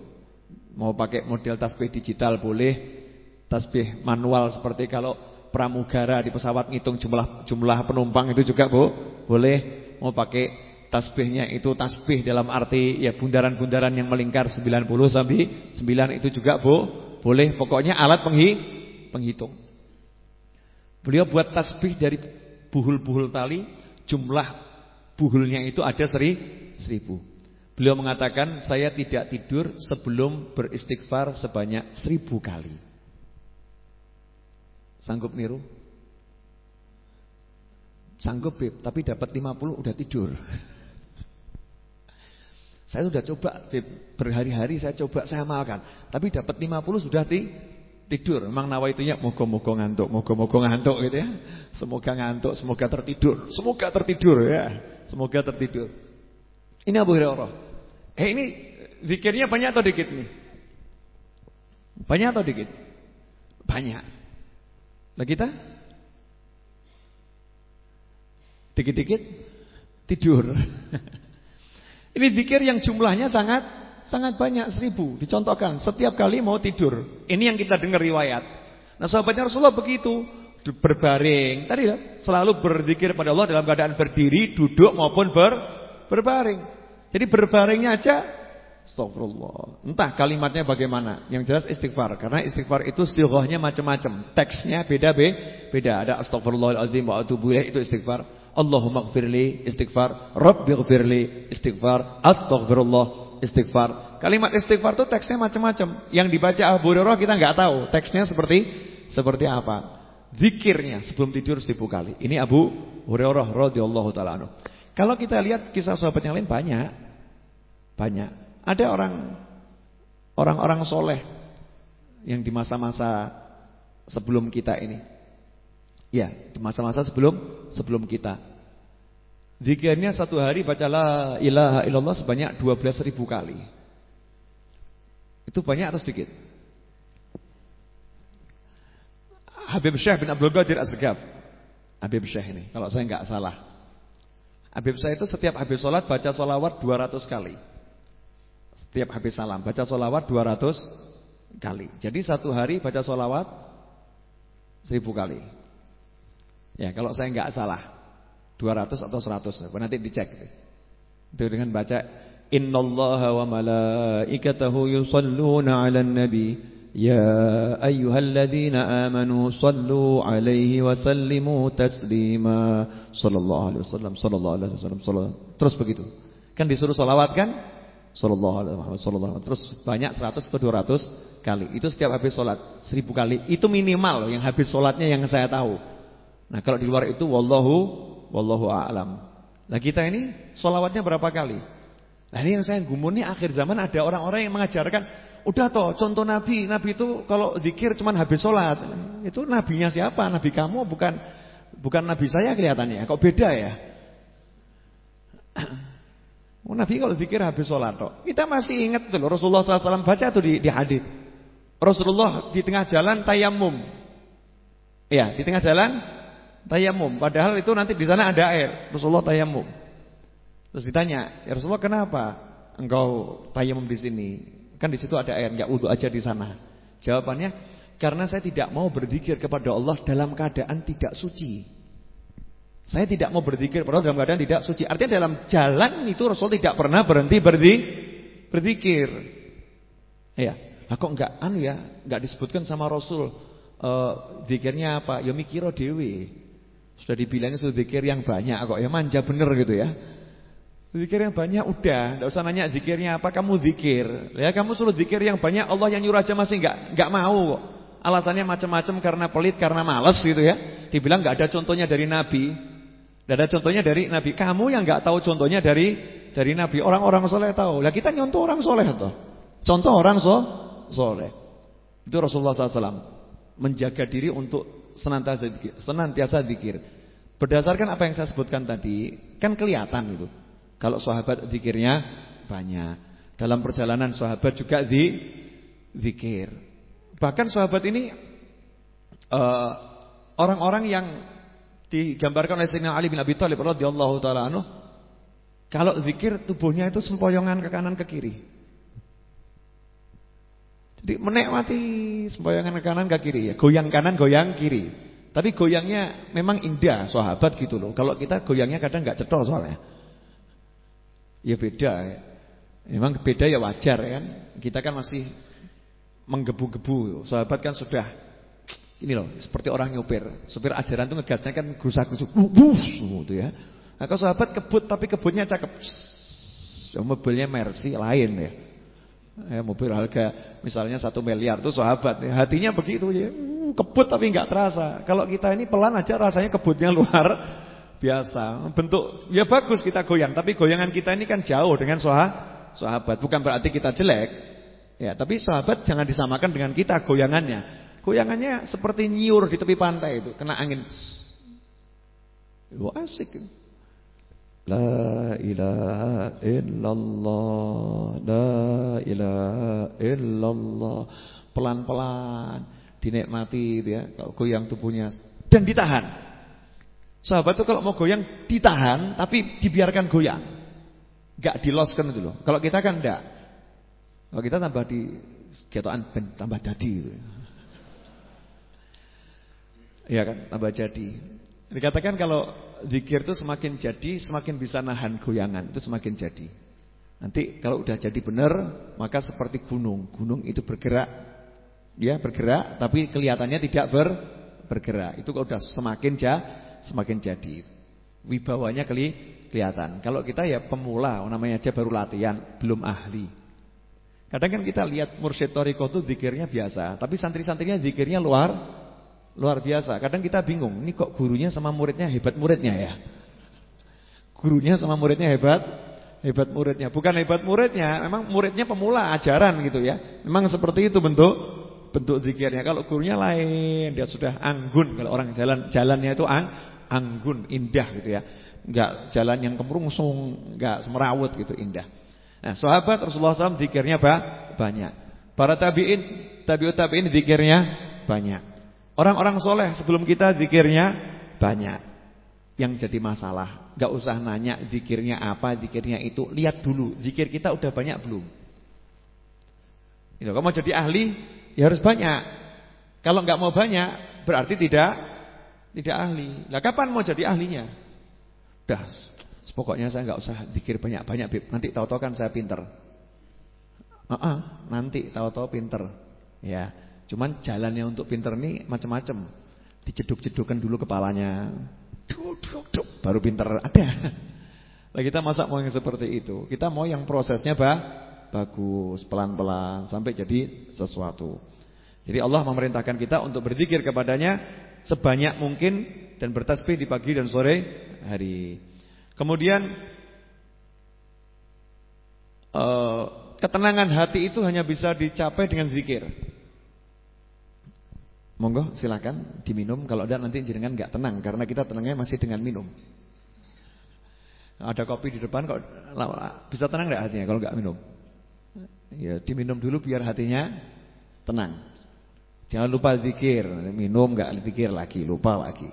Mau pakai model tasbih digital boleh. Tasbih manual seperti kalau pramugara di pesawat ngitung jumlah jumlah penumpang itu juga bu, boleh. Mau pakai Tasbihnya itu tasbih dalam arti ya bundaran-bundaran yang melingkar 90 sampai 9 itu juga bu, boleh. Pokoknya alat penghi, penghitung. Beliau buat tasbih dari buhul-buhul tali, jumlah buhulnya itu ada seri, seribu. Beliau mengatakan saya tidak tidur sebelum beristighfar sebanyak seribu kali. Sanggup niru? Sanggup tapi dapat 50 udah tidur. Saya sudah coba berhari-hari saya coba saya amalkan, tapi dapat 50 sudah ti tidur. Memang nawaitunya moga-moga ngantuk, moga-moga ngantuk gitu ya. Semoga ngantuk, semoga tertidur, semoga tertidur ya. Semoga tertidur. Ini Abu Hurairah. Eh ini zikirnya banyak atau dikit nih? Banyak atau dikit? Banyak. Lah kita? Dikit-dikit tidur. Ini zikir yang jumlahnya sangat sangat banyak seribu. Dicontohkan setiap kali mau tidur. Ini yang kita dengar riwayat. Nah sahabatnya Rasulullah begitu berbaring. Tadi ya, selalu berzikir pada Allah dalam keadaan berdiri, duduk maupun ber, berbaring. Jadi berbaringnya aja Astagfirullah. Entah kalimatnya bagaimana. Yang jelas istighfar. Karena istighfar itu sighahnya macam-macam. Teksnya beda-beda. Ada astagfirullahaladzim wa itu istighfar. Allahumma gfirli istighfar. Rabbi gfirli istighfar. Astaghfirullah istighfar. Kalimat istighfar itu teksnya macam-macam. Yang dibaca Abu Hurairah kita nggak tahu Teksnya seperti seperti apa. Zikirnya sebelum tidur seribu kali. Ini Abu Hurairah radhiyallahu taala Kalau kita lihat kisah sahabat yang lain banyak. Banyak. Ada orang Orang-orang soleh Yang di masa-masa sebelum kita ini Ya, masa-masa sebelum sebelum kita. Zikirnya satu hari bacalah ilaha illallah sebanyak 12 ribu kali. Itu banyak atau sedikit? Habib Syekh bin Abdul Qadir Az-Zagaf. Habib Syekh ini, kalau saya nggak salah. Habib Syekh itu setiap habis sholat baca sholawat 200 kali. Setiap habis salam baca sholawat 200 kali. Jadi satu hari baca sholawat 1000 kali. Ya, kalau saya nggak salah 200 atau 100, nanti dicek. Itu dengan baca innallaha wa malaikatahu yusalluna 'alan nabi ya ayyuhalladzina amanu sallu 'alaihi wa sallimu taslima sallallahu alaihi wasallam sallallahu alaihi wasallam terus begitu. Kan disuruh selawat kan? Sallallahu alaihi wasallam. sallallahu alaihi terus banyak 100 atau 200 kali. Itu setiap habis salat 1000 kali. Itu minimal loh yang habis salatnya yang saya tahu nah kalau di luar itu wallahu wallahu a'lam nah kita ini salawatnya berapa kali nah ini yang saya gumun nih akhir zaman ada orang-orang yang mengajarkan Udah toh contoh Nabi, Nabi itu kalau zikir cuma habis sholat. Itu nabinya siapa? Nabi kamu bukan bukan nabi saya kelihatannya. Kok beda ya? Oh, nabi kalau zikir habis sholat toh. Kita masih ingat tuh Rasulullah SAW baca tuh di, di hadis. Rasulullah di tengah jalan tayamum. Ya, di tengah jalan tayamum. Padahal itu nanti di sana ada air. Rasulullah tayamum. Terus ditanya, ya Rasulullah kenapa engkau tayamum di sini? Kan di situ ada air, enggak wudu aja di sana. Jawabannya, karena saya tidak mau berzikir kepada Allah dalam keadaan tidak suci. Saya tidak mau berzikir Allah dalam keadaan tidak suci. Artinya dalam jalan itu Rasul tidak pernah berhenti berdi, berzikir. Ya, lah kok enggak anu ya, enggak disebutkan sama Rasul uh, zikirnya apa? Ya mikiro dewi. Sudah dibilangnya sudah zikir yang banyak kok ya manja bener gitu ya. Zikir yang banyak udah, enggak usah nanya zikirnya apa, kamu zikir. Ya kamu suruh zikir yang banyak, Allah yang nyuruh aja masih enggak enggak mau kok. Alasannya macam-macam karena pelit, karena malas gitu ya. Dibilang enggak ada contohnya dari nabi. Enggak ada contohnya dari nabi. Kamu yang enggak tahu contohnya dari dari nabi. Orang-orang soleh tahu. Lah kita nyontoh orang soleh tuh. Contoh orang so soleh. Itu Rasulullah SAW menjaga diri untuk senantiasa zikir, senantiasa zikir. Berdasarkan apa yang saya sebutkan tadi, kan kelihatan gitu. Kalau sahabat zikirnya banyak. Dalam perjalanan sahabat juga di zikir. Bahkan sahabat ini eh, orang-orang uh, yang digambarkan oleh Sayyidina Ali bin Abi Thalib radhiyallahu taala anhu kalau zikir tubuhnya itu sempoyongan ke kanan ke kiri. Jadi menikmati sempoyongan ke kanan ke kiri ya, goyang kanan, goyang kiri. Tapi goyangnya memang indah sahabat gitu loh. Kalau kita goyangnya kadang nggak cetok soalnya. Ya beda ya. Memang beda ya wajar ya kan. Kita kan masih menggebu-gebu. Sahabat kan sudah ini loh, seperti orang nyopir. Supir ajaran tuh ngegasnya kan gusak-gusuk. Gitu ya. Nah, kalau sahabat kebut tapi kebutnya cakep. Mobilnya Mercy lain ya. Ya, mobil harga misalnya satu miliar tuh sahabat ya. Hatinya begitu ya. Kebut tapi nggak terasa. Kalau kita ini pelan aja rasanya kebutnya luar biasa. Bentuk ya bagus kita goyang, tapi goyangan kita ini kan jauh dengan sahabat. Bukan berarti kita jelek. Ya, tapi sahabat jangan disamakan dengan kita goyangannya. Goyangannya seperti nyiur di tepi pantai itu, kena angin. Wah, asik. La ilaha illallah, la ilaha illallah. Pelan-pelan dinikmati ya, kalau goyang tubuhnya dan ditahan. Sahabat itu kalau mau goyang ditahan tapi dibiarkan goyang. Enggak diloskan itu loh. Kalau kita kan enggak. Kalau kita tambah di jatuhan tambah jadi gitu. Iya kan, tambah jadi. Dikatakan kalau zikir itu semakin jadi, semakin bisa nahan goyangan, itu semakin jadi. Nanti kalau udah jadi benar, maka seperti gunung. Gunung itu bergerak, dia bergerak, tapi kelihatannya tidak ber, bergerak. Itu kalau udah semakin jah, semakin jadi. Wibawanya keli kelihatan. Kalau kita ya pemula, namanya aja baru latihan, belum ahli. Kadang kan kita lihat mursyid toriko itu zikirnya biasa, tapi santri-santrinya zikirnya luar luar biasa. Kadang kita bingung, ini kok gurunya sama muridnya hebat muridnya ya? Gurunya sama muridnya hebat, hebat muridnya. Bukan hebat muridnya, memang muridnya pemula ajaran gitu ya. Memang seperti itu bentuk bentuk zikirnya. Kalau gurunya lain, dia sudah anggun. Kalau orang jalan jalannya itu ang anggun, indah gitu ya. Enggak jalan yang kemrungsung, enggak semerawut gitu, indah. Nah, sahabat Rasulullah SAW zikirnya banyak. Para tabi'in, tabi'ut tabi'in zikirnya banyak. Orang-orang soleh sebelum kita zikirnya banyak. Yang jadi masalah, enggak usah nanya zikirnya apa, zikirnya itu, lihat dulu zikir kita udah banyak belum. Itu, kalau mau jadi ahli ya harus banyak. Kalau enggak mau banyak berarti tidak tidak ahli. Lah kapan mau jadi ahlinya? Dah, pokoknya saya nggak usah dikir banyak-banyak. Nanti tahu-tahu kan saya pinter. Uh -uh, nanti tahu-tahu pinter. Ya. Cuman jalannya untuk pinter nih macam-macam. Dijeduk-jedukkan dulu kepalanya. Duk, duk, duk, baru pinter ada. Nah, kita masa mau yang seperti itu. Kita mau yang prosesnya bah, bagus, pelan-pelan sampai jadi sesuatu. Jadi Allah memerintahkan kita untuk berzikir kepadanya sebanyak mungkin dan bertasbih di pagi dan sore hari. Kemudian uh, ketenangan hati itu hanya bisa dicapai dengan zikir. Monggo silakan diminum kalau ada nanti jenengan nggak tenang karena kita tenangnya masih dengan minum. Ada kopi di depan kok bisa tenang nggak hatinya kalau nggak minum? Ya diminum dulu biar hatinya tenang. Jangan lupa zikir, minum nggak zikir lagi, lupa lagi.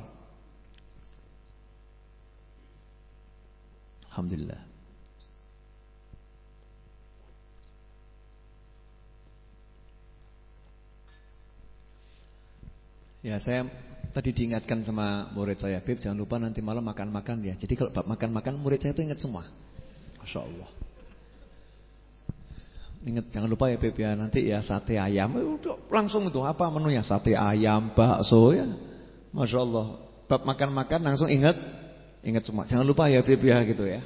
Alhamdulillah. Ya saya tadi diingatkan sama murid saya Bib jangan lupa nanti malam makan-makan ya. Jadi kalau makan-makan murid saya itu ingat semua. Masya Allah Ingat jangan lupa ya Bib ya. Nanti ya sate ayam. Langsung itu apa menunya? Sate ayam, bakso ya. Masya Allah Bab makan-makan langsung ingat Ingat semua. Jangan lupa ya Bib ya gitu ya.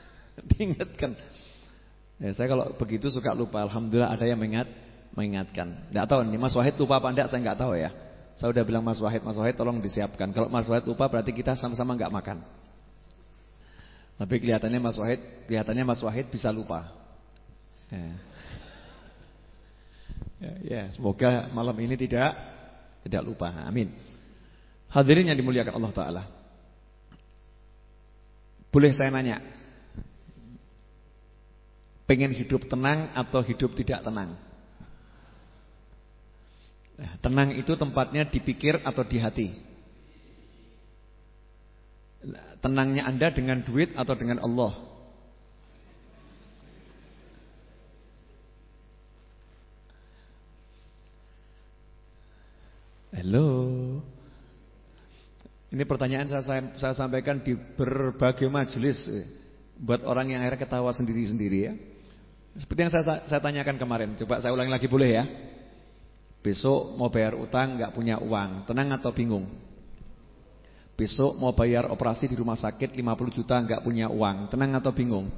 Diingatkan. Ya, Saya kalau begitu suka lupa. Alhamdulillah ada yang mengingat mengingatkan. Tidak tahu nih Mas Wahid lupa apa enggak saya enggak tahu ya saya udah bilang Mas Wahid, Mas Wahid tolong disiapkan. Kalau Mas Wahid lupa berarti kita sama-sama nggak makan. Tapi kelihatannya Mas Wahid, kelihatannya Mas Wahid bisa lupa. Ya. Ya, ya, semoga malam ini tidak tidak lupa. Amin. Hadirin yang dimuliakan Allah taala. Boleh saya nanya? Pengen hidup tenang atau hidup tidak tenang? Nah, tenang itu tempatnya dipikir atau di hati. Tenangnya Anda dengan duit atau dengan Allah? Halo. Ini pertanyaan saya, saya sampaikan di berbagai majelis buat orang yang akhirnya ketawa sendiri-sendiri ya. Seperti yang saya, saya tanyakan kemarin. Coba saya ulangi lagi boleh ya? Besok mau bayar utang nggak punya uang, tenang atau bingung? Besok mau bayar operasi di rumah sakit 50 juta nggak punya uang, tenang atau bingung?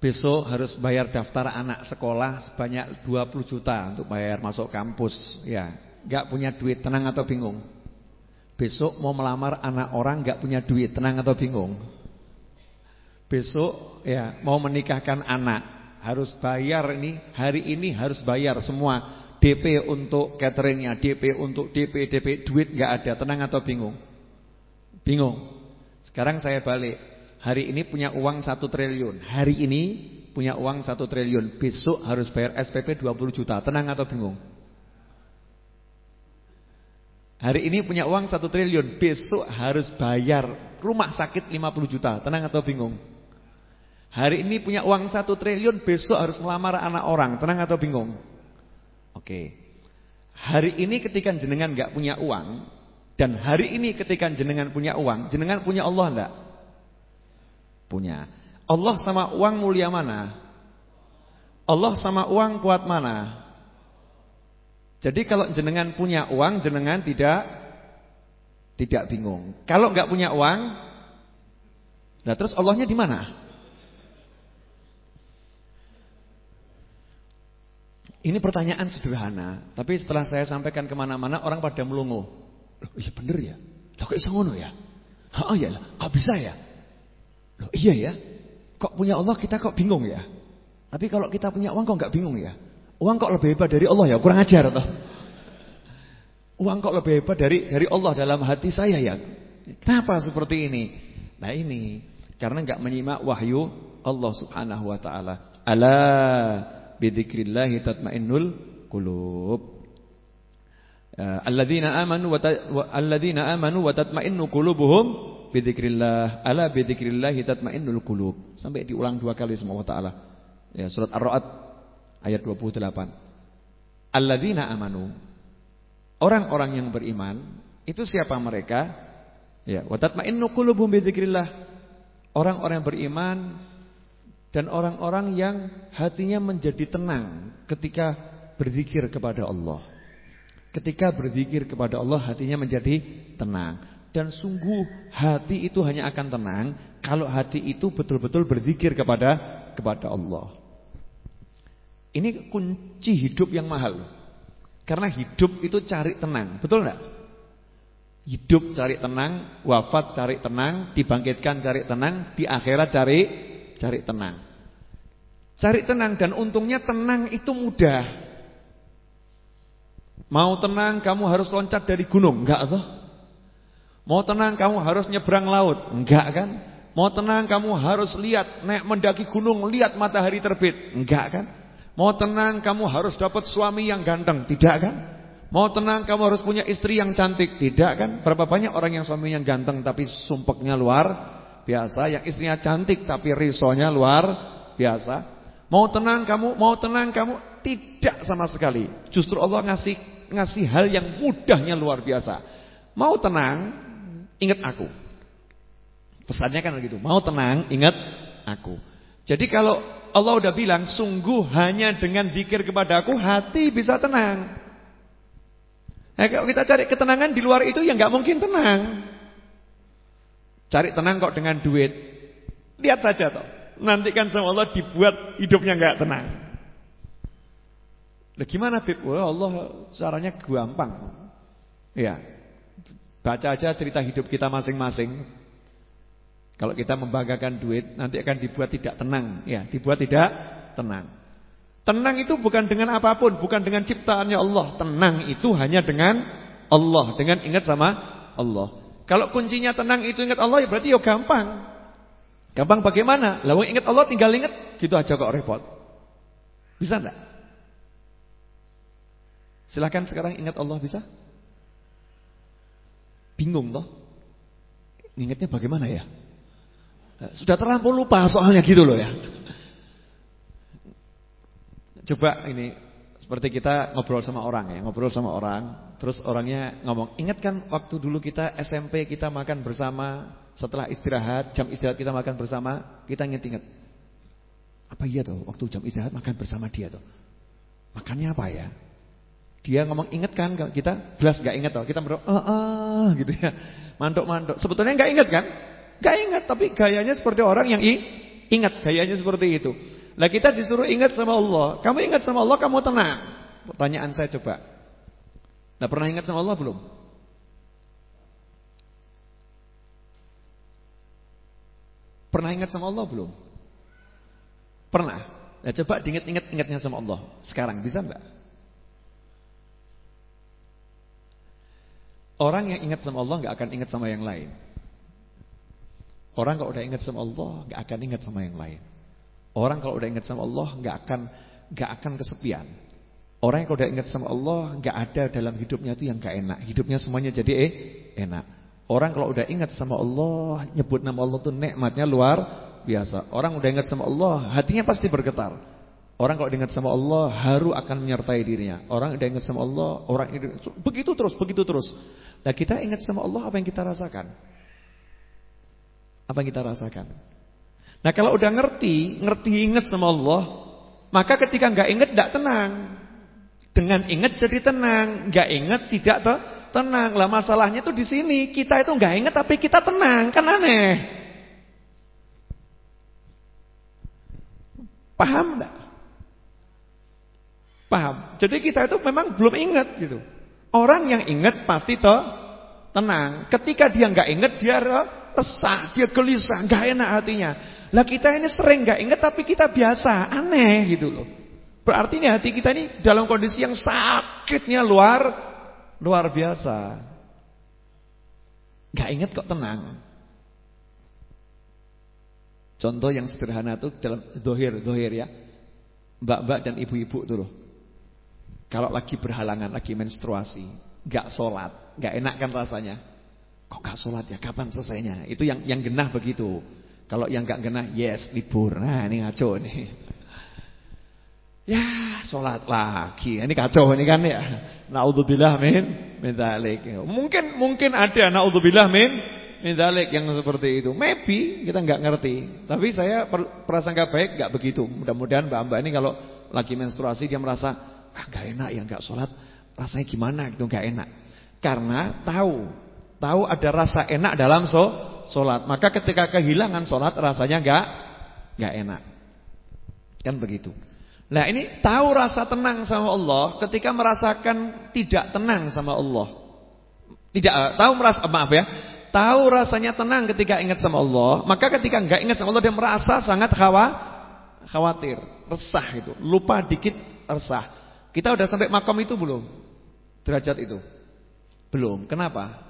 Besok harus bayar daftar anak sekolah sebanyak 20 juta untuk bayar masuk kampus, ya. nggak punya duit, tenang atau bingung? Besok mau melamar anak orang nggak punya duit, tenang atau bingung? Besok ya mau menikahkan anak, harus bayar ini, hari ini harus bayar semua DP untuk cateringnya, DP untuk DP, DP, duit nggak ada, tenang atau bingung? Bingung. Sekarang saya balik. Hari ini punya uang satu triliun. Hari ini punya uang satu triliun. Besok harus bayar SPP 20 juta. Tenang atau bingung? Hari ini punya uang satu triliun. Besok harus bayar rumah sakit 50 juta. Tenang atau bingung? Hari ini punya uang satu triliun. Besok harus melamar anak orang. Tenang atau bingung? Oke. Hari ini ketika jenengan nggak punya uang dan hari ini ketika jenengan punya uang, jenengan punya Allah enggak? Punya. Allah sama uang mulia mana? Allah sama uang kuat mana? Jadi kalau jenengan punya uang, jenengan tidak tidak bingung. Kalau nggak punya uang, nah terus Allahnya di mana? Ini pertanyaan sederhana, tapi setelah saya sampaikan ke mana-mana orang pada melongo. Loh, iya bener ya? Loh kok bisa ngono ya? Oh iya lah, kok bisa ya? Loh iya ya? Kok punya Allah kita kok bingung ya? Tapi kalau kita punya uang kok nggak bingung ya? Uang kok lebih hebat dari Allah ya? Kurang ajar atau? Uang kok lebih hebat dari dari Allah dalam hati saya ya? Kenapa seperti ini? Nah ini karena nggak menyimak wahyu Allah Subhanahu wa taala. Allah bidzikrillah tatmainnul qulub. Uh, alladzina amanu wa alladzina amanu wa tatmainnu qulubuhum bidzikrillah. Ala bidzikrillah tatmainnul qulub. Sampai diulang dua kali semua taala. Ya, surat Ar-Ra'd ayat 28. Alladzina amanu. Orang-orang yang beriman itu siapa mereka? Ya, wa tatmainnu qulubuhum bidzikrillah. Orang-orang beriman dan orang-orang yang hatinya menjadi tenang ketika berzikir kepada Allah. Ketika berzikir kepada Allah hatinya menjadi tenang. Dan sungguh hati itu hanya akan tenang kalau hati itu betul-betul berzikir kepada kepada Allah. Ini kunci hidup yang mahal. Karena hidup itu cari tenang, betul enggak? Hidup cari tenang, wafat cari tenang, dibangkitkan cari tenang, di akhirat cari cari tenang. Cari tenang dan untungnya tenang itu mudah. Mau tenang kamu harus loncat dari gunung, enggak toh? Mau tenang kamu harus nyebrang laut, enggak kan? Mau tenang kamu harus lihat naik mendaki gunung, lihat matahari terbit, enggak kan? Mau tenang kamu harus dapat suami yang ganteng, tidak kan? Mau tenang kamu harus punya istri yang cantik, tidak kan? Berapa banyak orang yang suaminya ganteng tapi sumpeknya luar biasa, yang istrinya cantik tapi risonya luar biasa. Mau tenang kamu, mau tenang kamu, tidak sama sekali. Justru Allah ngasih ngasih hal yang mudahnya luar biasa. Mau tenang, ingat aku. Pesannya kan begitu. Mau tenang, ingat aku. Jadi kalau Allah udah bilang, sungguh hanya dengan zikir kepada aku, hati bisa tenang. Nah, kalau kita cari ketenangan di luar itu, ya nggak mungkin tenang. Cari tenang kok dengan duit. Lihat saja toh. Nanti kan sama Allah dibuat hidupnya nggak tenang. Lah gimana Bib? Wah Allah caranya gampang. Ya. Baca aja cerita hidup kita masing-masing. Kalau kita membanggakan duit nanti akan dibuat tidak tenang, ya, dibuat tidak tenang. Tenang itu bukan dengan apa pun, bukan dengan ciptaannya Allah. Tenang itu hanya dengan Allah, dengan ingat sama Allah. Kalau kuncinya tenang itu ingat Allah ya berarti ya gampang. Gampang bagaimana? Lalu ingat Allah tinggal ingat, gitu aja kok repot. Bisa enggak? Silahkan sekarang ingat Allah bisa? Bingung toh? Ingatnya bagaimana ya? Sudah terlampau lupa soalnya gitu loh ya. Coba ini seperti kita ngobrol sama orang ya, ngobrol sama orang, terus orangnya ngomong, "Ingat kan waktu dulu kita SMP kita makan bersama, setelah istirahat, jam istirahat kita makan bersama, kita ingat-ingat. Apa iya tuh waktu jam istirahat makan bersama dia tuh? Makannya apa ya? Dia ngomong inget kan kita belas gak inget tau kita bro, ah, ah gitu ya, mandok-mandok. Sebetulnya gak inget kan? Gak inget tapi gayanya seperti orang yang ingat gayanya seperti itu. Lah kita disuruh ingat sama Allah. Kamu ingat sama Allah, kamu tenang. Pertanyaan saya coba. Nah pernah ingat sama Allah belum? Pernah ingat sama Allah belum? Pernah. Nah coba diingat-ingat ingatnya sama Allah. Sekarang bisa enggak? Orang yang ingat sama Allah nggak akan ingat sama yang lain. Orang kalau udah ingat sama Allah nggak akan ingat sama yang lain. Orang kalau udah ingat sama Allah nggak akan nggak akan kesepian. Orang yang kalau udah ingat sama Allah nggak ada dalam hidupnya itu yang nggak enak. Hidupnya semuanya jadi eh enak. Orang kalau udah ingat sama Allah nyebut nama Allah tuh nikmatnya luar biasa. Orang udah ingat sama Allah hatinya pasti bergetar. Orang kalau ingat sama Allah haru akan menyertai dirinya. Orang udah ingat sama Allah, orang begitu terus, begitu terus. Nah kita ingat sama Allah apa yang kita rasakan? Apa yang kita rasakan? Nah kalau udah ngerti, ngerti ingat sama Allah, maka ketika nggak ingat tidak tenang. Dengan ingat jadi tenang, nggak ingat tidak tuh tenang. Lah masalahnya tuh di sini kita itu nggak ingat tapi kita tenang, kan aneh. Paham enggak? Paham? Jadi kita itu memang belum ingat gitu. Orang yang ingat pasti toh tenang. Ketika dia nggak ingat dia resah, dia gelisah, nggak enak hatinya. Lah kita ini sering nggak ingat tapi kita biasa, aneh gitu loh. Berarti ini hati kita ini dalam kondisi yang sakitnya luar luar biasa. Nggak ingat kok tenang. Contoh yang sederhana tuh dalam dohir, dohir ya. Mbak-mbak dan ibu-ibu tuh loh. Kalau lagi berhalangan, lagi menstruasi, gak sholat, gak enak kan rasanya. Kok gak sholat ya? Kapan selesainya? Itu yang yang genah begitu. Kalau yang gak genah, yes libur. Nah ini ngaco nih. Ya sholat lagi. Ini kacau ini kan ya. Naudzubillah min min Mungkin mungkin ada naudzubillah min min yang seperti itu. Maybe kita nggak ngerti. Tapi saya prasangka baik nggak begitu. Mudah-mudahan mbak-mbak ini kalau lagi menstruasi dia merasa ah, gak enak ya gak sholat rasanya gimana gitu gak enak. Karena tahu, tahu ada rasa enak dalam so, sholat. Maka ketika kehilangan sholat rasanya gak, gak enak. Kan begitu. Nah ini tahu rasa tenang sama Allah ketika merasakan tidak tenang sama Allah. Tidak eh, tahu merasa maaf ya, tahu rasanya tenang ketika ingat sama Allah, maka ketika enggak ingat sama Allah dia merasa sangat khawatir, resah itu, lupa dikit resah. Kita udah sampai makom itu belum? Derajat itu. Belum. Kenapa?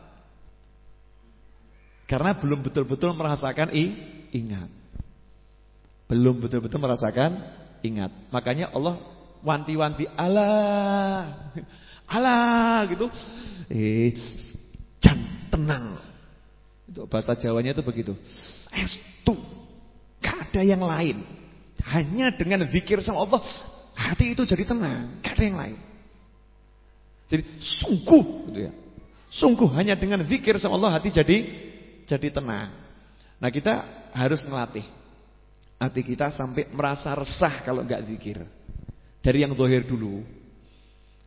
Karena belum betul-betul merasakan i, ingat. Belum betul-betul merasakan ingat. Makanya Allah wanti-wanti Allah. Allah gitu. Eh, jangan tenang. Itu bahasa Jawanya itu begitu. Estu. Gak ada yang lain. Hanya dengan zikir sama Allah, hati itu jadi tenang. Gak ada yang lain. Jadi sungguh gitu ya. Sungguh hanya dengan zikir sama Allah hati jadi jadi tenang. Nah, kita harus melatih hati kita sampai merasa resah kalau enggak zikir. Dari yang dohir dulu.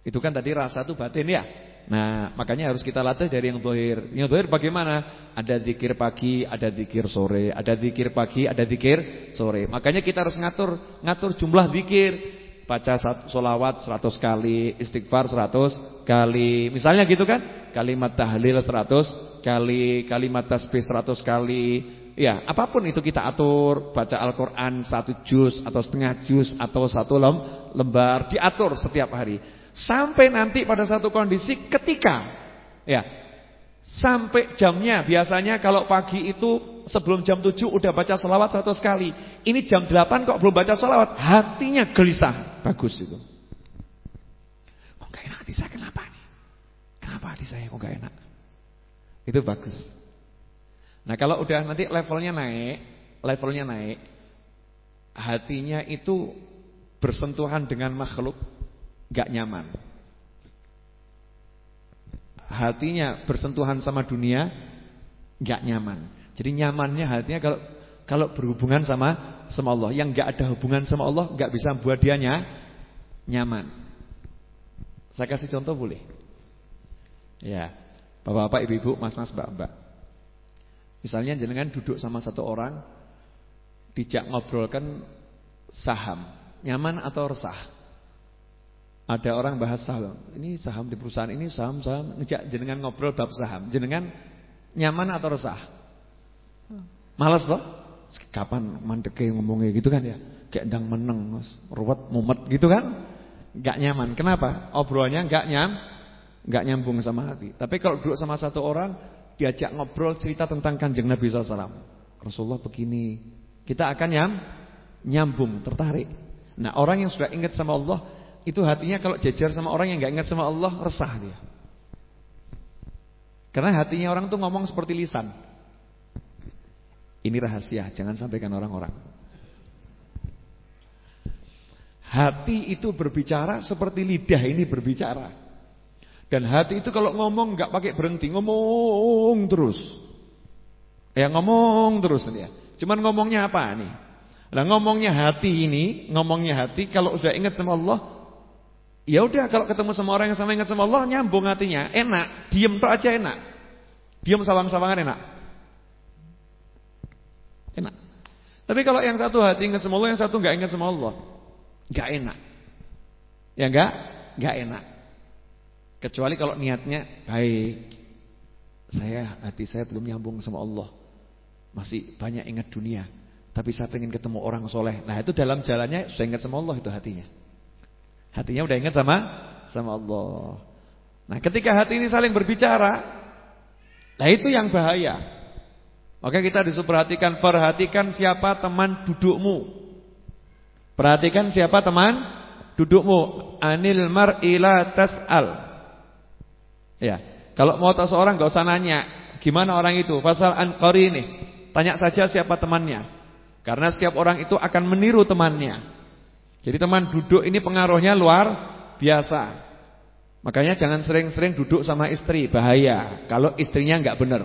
Itu kan tadi rasa itu batin ya. Nah, makanya harus kita latih dari yang dohir. Yang dohir bagaimana? Ada zikir pagi, ada zikir sore, ada zikir pagi, ada zikir sore. Makanya kita harus ngatur ngatur jumlah zikir. Baca solawat 100 kali, istighfar 100 kali. Misalnya gitu kan? Kalimat tahlil 100 kali, kalimat tasbih 100 kali, Ya, apa pun itu kita atur, baca Al-Qur'an satu juz atau setengah juz atau satu lem, lembar diatur setiap hari. Sampai nanti pada satu kondisi ketika ya, sampai jamnya biasanya kalau pagi itu sebelum jam 7 udah baca salawat 100 kali. Ini jam 8 kok belum baca salawat, hatinya gelisah. Bagus itu. Kok gak enak hati saya kenapa nih? Kenapa hati saya kok gak enak? Itu bagus. Nah kalau udah nanti levelnya naik, levelnya naik, hatinya itu bersentuhan dengan makhluk gak nyaman. Hatinya bersentuhan sama dunia gak nyaman. Jadi nyamannya hatinya kalau kalau berhubungan sama sama Allah. Yang gak ada hubungan sama Allah gak bisa buat dia nyaman. Saya kasih contoh boleh? Ya, bapak-bapak, ibu-ibu, mas-mas, mbak-mbak. Misalnya jenengan duduk sama satu orang dijak ngobrolkan saham, nyaman atau resah? Ada orang bahas saham, ini saham di perusahaan ini saham-saham, ngejak jenengan ngobrol bab saham. Jenengan nyaman atau resah? Malas loh? Kapan mandeke ngomongnya gitu kan ya? Kayak ndang meneng, ruwet, mumet gitu kan? Gak nyaman. Kenapa? Obrolannya gak nyam, gak nyambung sama hati. Tapi kalau duduk sama satu orang diajak ngobrol cerita tentang kanjeng Nabi SAW. Rasulullah begini. Kita akan nyam, nyambung, tertarik. Nah orang yang sudah ingat sama Allah, itu hatinya kalau jejer sama orang yang nggak ingat sama Allah, resah dia. Karena hatinya orang tuh ngomong seperti lisan. Ini rahasia, jangan sampaikan orang-orang. Hati itu berbicara seperti lidah ini berbicara. Dan hati itu kalau ngomong nggak pakai berhenti, ngomong terus. Ya ngomong terus ya. Cuman ngomongnya apa nih? Nah ngomongnya hati ini, ngomongnya hati kalau sudah ingat sama Allah, ya udah kalau ketemu sama orang yang sama ingat sama Allah nyambung hatinya, enak, diem tuh aja enak. Diem sawang-sawangan enak. Enak. Tapi kalau yang satu hati ingat sama Allah, yang satu nggak ingat sama Allah, nggak enak. Ya nggak, nggak enak. Kecuali kalau niatnya baik. Saya hati saya belum nyambung sama Allah. Masih banyak ingat dunia. Tapi saya ingin ketemu orang soleh. Nah itu dalam jalannya sudah ingat sama Allah itu hatinya. Hatinya udah ingat sama sama Allah. Nah ketika hati ini saling berbicara, nah itu yang bahaya. Maka kita disuruh perhatikan, perhatikan siapa teman dudukmu. Perhatikan siapa teman dudukmu. Anil mar'ila tas'al. Ya, kalau mau tahu seorang gak usah nanya gimana orang itu. Pasal an ini, tanya saja siapa temannya. Karena setiap orang itu akan meniru temannya. Jadi teman duduk ini pengaruhnya luar biasa. Makanya jangan sering-sering duduk sama istri, bahaya. Kalau istrinya nggak benar.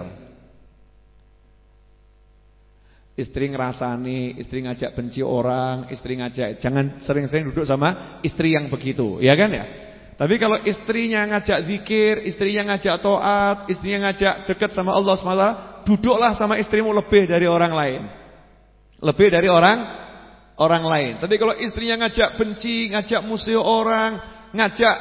Istri ngerasani, istri ngajak benci orang, istri ngajak jangan sering-sering duduk sama istri yang begitu, ya kan ya? Tapi kalau istrinya ngajak zikir, istrinya ngajak taat, istrinya ngajak dekat sama Allah SWT, duduklah sama istrimu lebih dari orang lain. Lebih dari orang orang lain. Tapi kalau istrinya ngajak benci, ngajak musuh orang, ngajak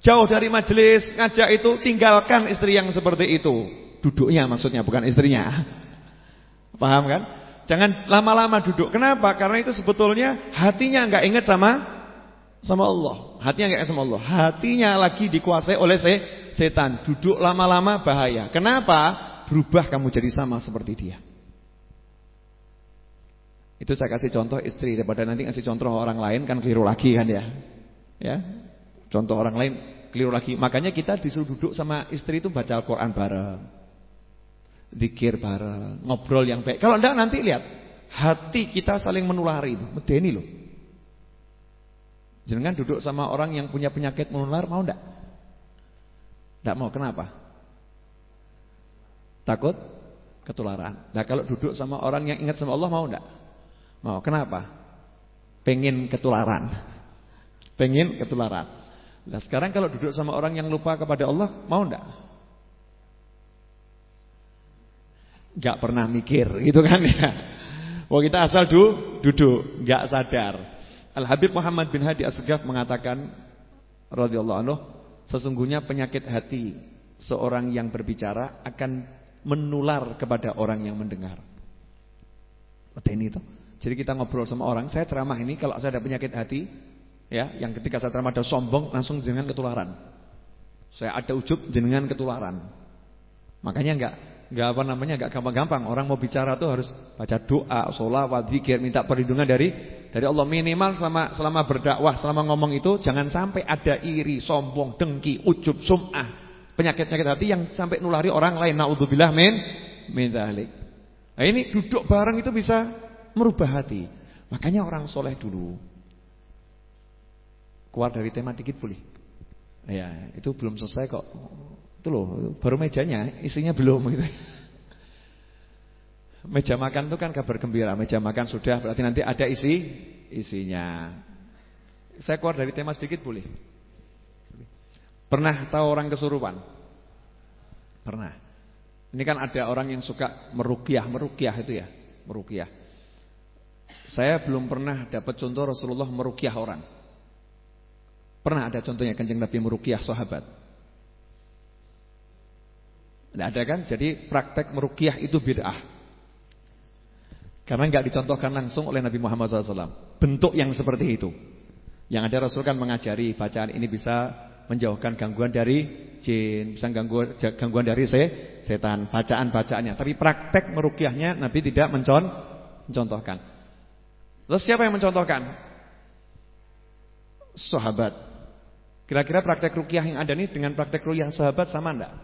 jauh dari majelis, ngajak itu tinggalkan istri yang seperti itu. Duduknya maksudnya bukan istrinya. Paham kan? Jangan lama-lama duduk. Kenapa? Karena itu sebetulnya hatinya enggak ingat sama sama Allah. Hatinya enggak sama Allah. Hatinya lagi dikuasai oleh se setan. Duduk lama-lama bahaya. Kenapa? Berubah kamu jadi sama seperti dia. Itu saya kasih contoh istri daripada nanti kasih contoh orang lain kan keliru lagi kan ya. Ya. Contoh orang lain keliru lagi. Makanya kita disuruh duduk sama istri itu baca Al-Qur'an bareng. Dikir bareng, ngobrol yang baik. Kalau enggak nanti lihat, hati kita saling menulari itu. Medeni loh. Jangan duduk sama orang yang punya penyakit menular, mau enggak? Enggak mau, kenapa? Takut ketularan. Nah kalau duduk sama orang yang ingat sama Allah mau enggak? Mau, kenapa? Pengen ketularan. Pengen ketularan. Nah sekarang kalau duduk sama orang yang lupa kepada Allah, mau enggak? nggak pernah mikir gitu kan ya. Wah kita asal du, duduk, nggak sadar. Al Habib Muhammad bin Hadi Asgaf mengatakan radhiyallahu anhu, sesungguhnya penyakit hati seorang yang berbicara akan menular kepada orang yang mendengar. ini itu. Jadi kita ngobrol sama orang, saya ceramah ini kalau saya ada penyakit hati, ya, yang ketika saya ceramah ada sombong, langsung jenengan ketularan. Saya ada ujub jenengan ketularan. Makanya enggak Gak apa namanya, gak gampang-gampang. Orang mau bicara tuh harus baca doa, sholawat, zikir, minta perlindungan dari dari Allah minimal selama selama berdakwah, selama ngomong itu jangan sampai ada iri, sombong, dengki, ujub, sum'ah, penyakit-penyakit hati yang sampai nulari orang lain. Nauzubillah min min dzalik. Nah, ini duduk bareng itu bisa merubah hati. Makanya orang soleh dulu keluar dari tema dikit boleh. Ya, itu belum selesai kok. Itu loh, baru mejanya, isinya belum gitu. Meja makan itu kan kabar gembira. Meja makan sudah, berarti nanti ada isi isinya. Saya keluar dari tema sedikit boleh? Pernah tahu orang kesurupan? Pernah. Ini kan ada orang yang suka merukiah, merukiah itu ya, merukiah. Saya belum pernah dapat contoh Rasulullah merukiah orang. Pernah ada contohnya kanjeng Nabi merukiah sahabat. Tidak ada kan? Jadi praktek merukiah itu bid'ah. Karena nggak dicontohkan langsung oleh Nabi Muhammad SAW. Bentuk yang seperti itu. Yang ada Rasul kan mengajari bacaan ini bisa menjauhkan gangguan dari jin, bisa gangguan gangguan dari se, setan, bacaan-bacaannya. Tapi praktek merukiahnya Nabi tidak mencon, mencontohkan. Terus siapa yang mencontohkan? Sahabat. Kira-kira praktek rukiah yang ada ini dengan praktek rukiah sahabat sama enggak?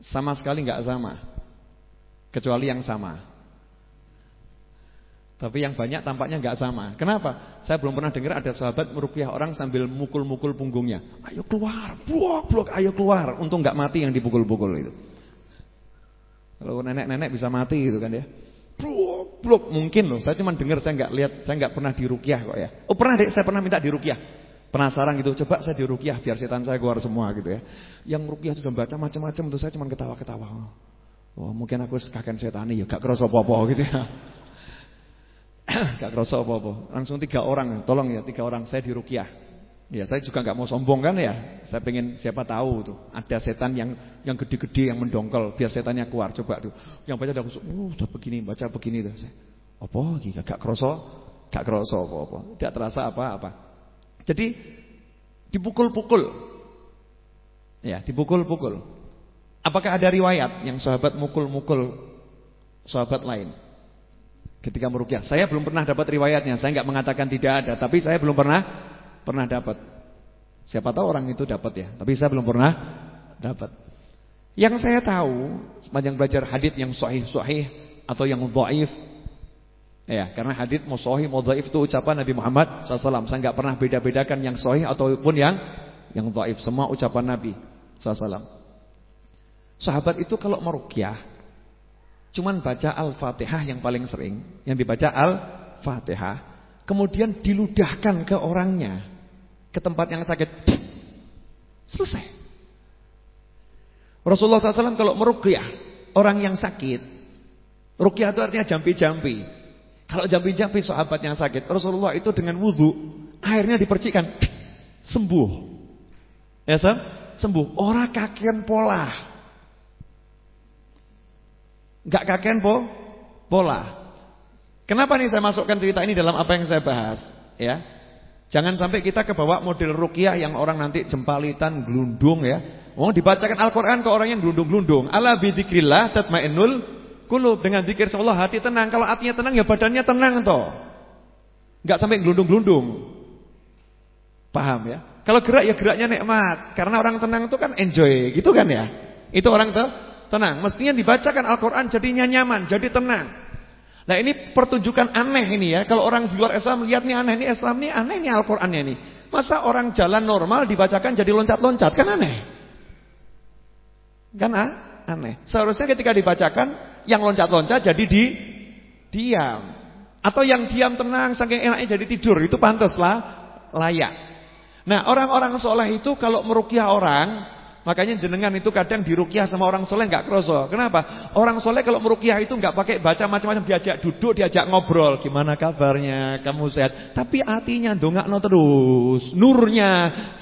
Sama sekali nggak sama. Kecuali yang sama. Tapi yang banyak tampaknya nggak sama. Kenapa? Saya belum pernah dengar ada sahabat merukiah orang sambil mukul-mukul punggungnya. Ayo keluar, blok blok, ayo keluar. Untung nggak mati yang dipukul-pukul itu. Kalau nenek-nenek bisa mati gitu kan ya. Blok blok mungkin loh. Saya cuma dengar, saya nggak lihat, saya nggak pernah dirukiah kok ya. Oh pernah deh, saya pernah minta dirukiah. Penasaran gitu, coba saya dirukiah biar setan saya keluar semua gitu ya. Yang rukiah sudah baca macam-macam itu saya cuma ketawa-ketawa. Oh, mungkin aku kakek setan ya gak kerasa apa-apa gitu ya. gak kerasa apa-apa. Langsung tiga orang, tolong ya tiga orang saya dirukiah. Ya saya juga nggak mau sombong kan ya. Saya pengen siapa tahu tuh ada setan yang yang gede-gede yang mendongkel biar setannya keluar. Coba tuh. Yang baca udah uh, udah begini, baca begini tuh saya. Apa lagi gak kerasa? Gak kerasa apa-apa. Tidak terasa apa-apa. Jadi dipukul-pukul. Ya, dipukul-pukul. Apakah ada riwayat yang sahabat mukul-mukul sahabat lain ketika merukyah? Saya belum pernah dapat riwayatnya. Saya nggak mengatakan tidak ada, tapi saya belum pernah pernah dapat. Siapa tahu orang itu dapat ya, tapi saya belum pernah dapat. Yang saya tahu sepanjang belajar hadis yang sahih-sahih atau yang dhaif Ya, karena hadis mau sahih mau dhaif itu ucapan Nabi Muhammad SAW. Saya nggak pernah beda-bedakan yang sahih ataupun yang yang dhaif. Semua ucapan Nabi SAW. Sahabat itu kalau meruqyah Cuman baca Al-Fatihah yang paling sering, yang dibaca Al-Fatihah, kemudian diludahkan ke orangnya, ke tempat yang sakit. Selesai. Rasulullah SAW kalau meruqyah orang yang sakit, ruqyah itu artinya jampi-jampi. Kalau jampi-jampi sahabat yang sakit, Rasulullah itu dengan wudhu, airnya dipercikan, sembuh. Ya, Sam? Sembuh. Orang kakian pola. Enggak kakean po, pola. Kenapa nih saya masukkan cerita ini dalam apa yang saya bahas? Ya, jangan sampai kita kebawa model rukyah yang orang nanti jempalitan, gelundung ya. Oh, dibacakan Al-Quran ke orang yang gelundung-gelundung. Ala bidzikrillah tatmainnul qulub. Dengan zikir Allah hati tenang. Kalau hatinya tenang ya badannya tenang toh. Enggak sampai gelundung-gelundung. Paham ya? Kalau gerak ya geraknya nikmat. Karena orang tenang itu kan enjoy, gitu kan ya? Itu orang tuh tenang. Mestinya dibacakan Al-Quran jadinya nyaman, jadi tenang. Nah ini pertunjukan aneh ini ya. Kalau orang di luar Islam lihat nih aneh, ini Islam nih aneh nih Al-Qurannya nih. Masa orang jalan normal dibacakan jadi loncat-loncat, kan aneh. Kan ah? aneh. Seharusnya ketika dibacakan, yang loncat-loncat jadi di diam. Atau yang diam tenang, saking enaknya jadi tidur. Itu pantaslah layak. Nah orang-orang soleh itu kalau merukiah orang Makanya jenengan itu kadang dirukiah sama orang soleh nggak kroso. Kenapa? Orang soleh kalau merukiah itu nggak pakai baca macam-macam, diajak duduk, diajak ngobrol. Gimana kabarnya? Kamu sehat? Tapi hatinya no terus, nurnya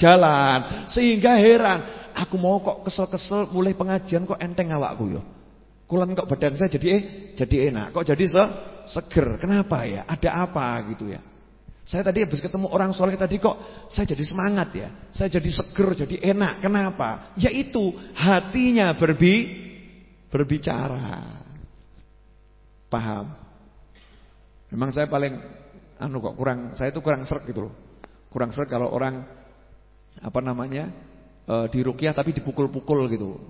jalan, sehingga heran. Aku mau kok kesel-kesel mulai pengajian kok enteng awakku yo. Kulan kok badan saya jadi eh jadi enak, kok jadi se seger. Kenapa ya? Ada apa gitu ya? Saya tadi habis ketemu orang soleh tadi kok saya jadi semangat ya. Saya jadi seger, jadi enak. Kenapa? Yaitu hatinya berbi berbicara. Paham? Memang saya paling anu kok kurang saya itu kurang serak gitu loh. Kurang serak kalau orang apa namanya? E, di rukyah tapi dipukul-pukul gitu.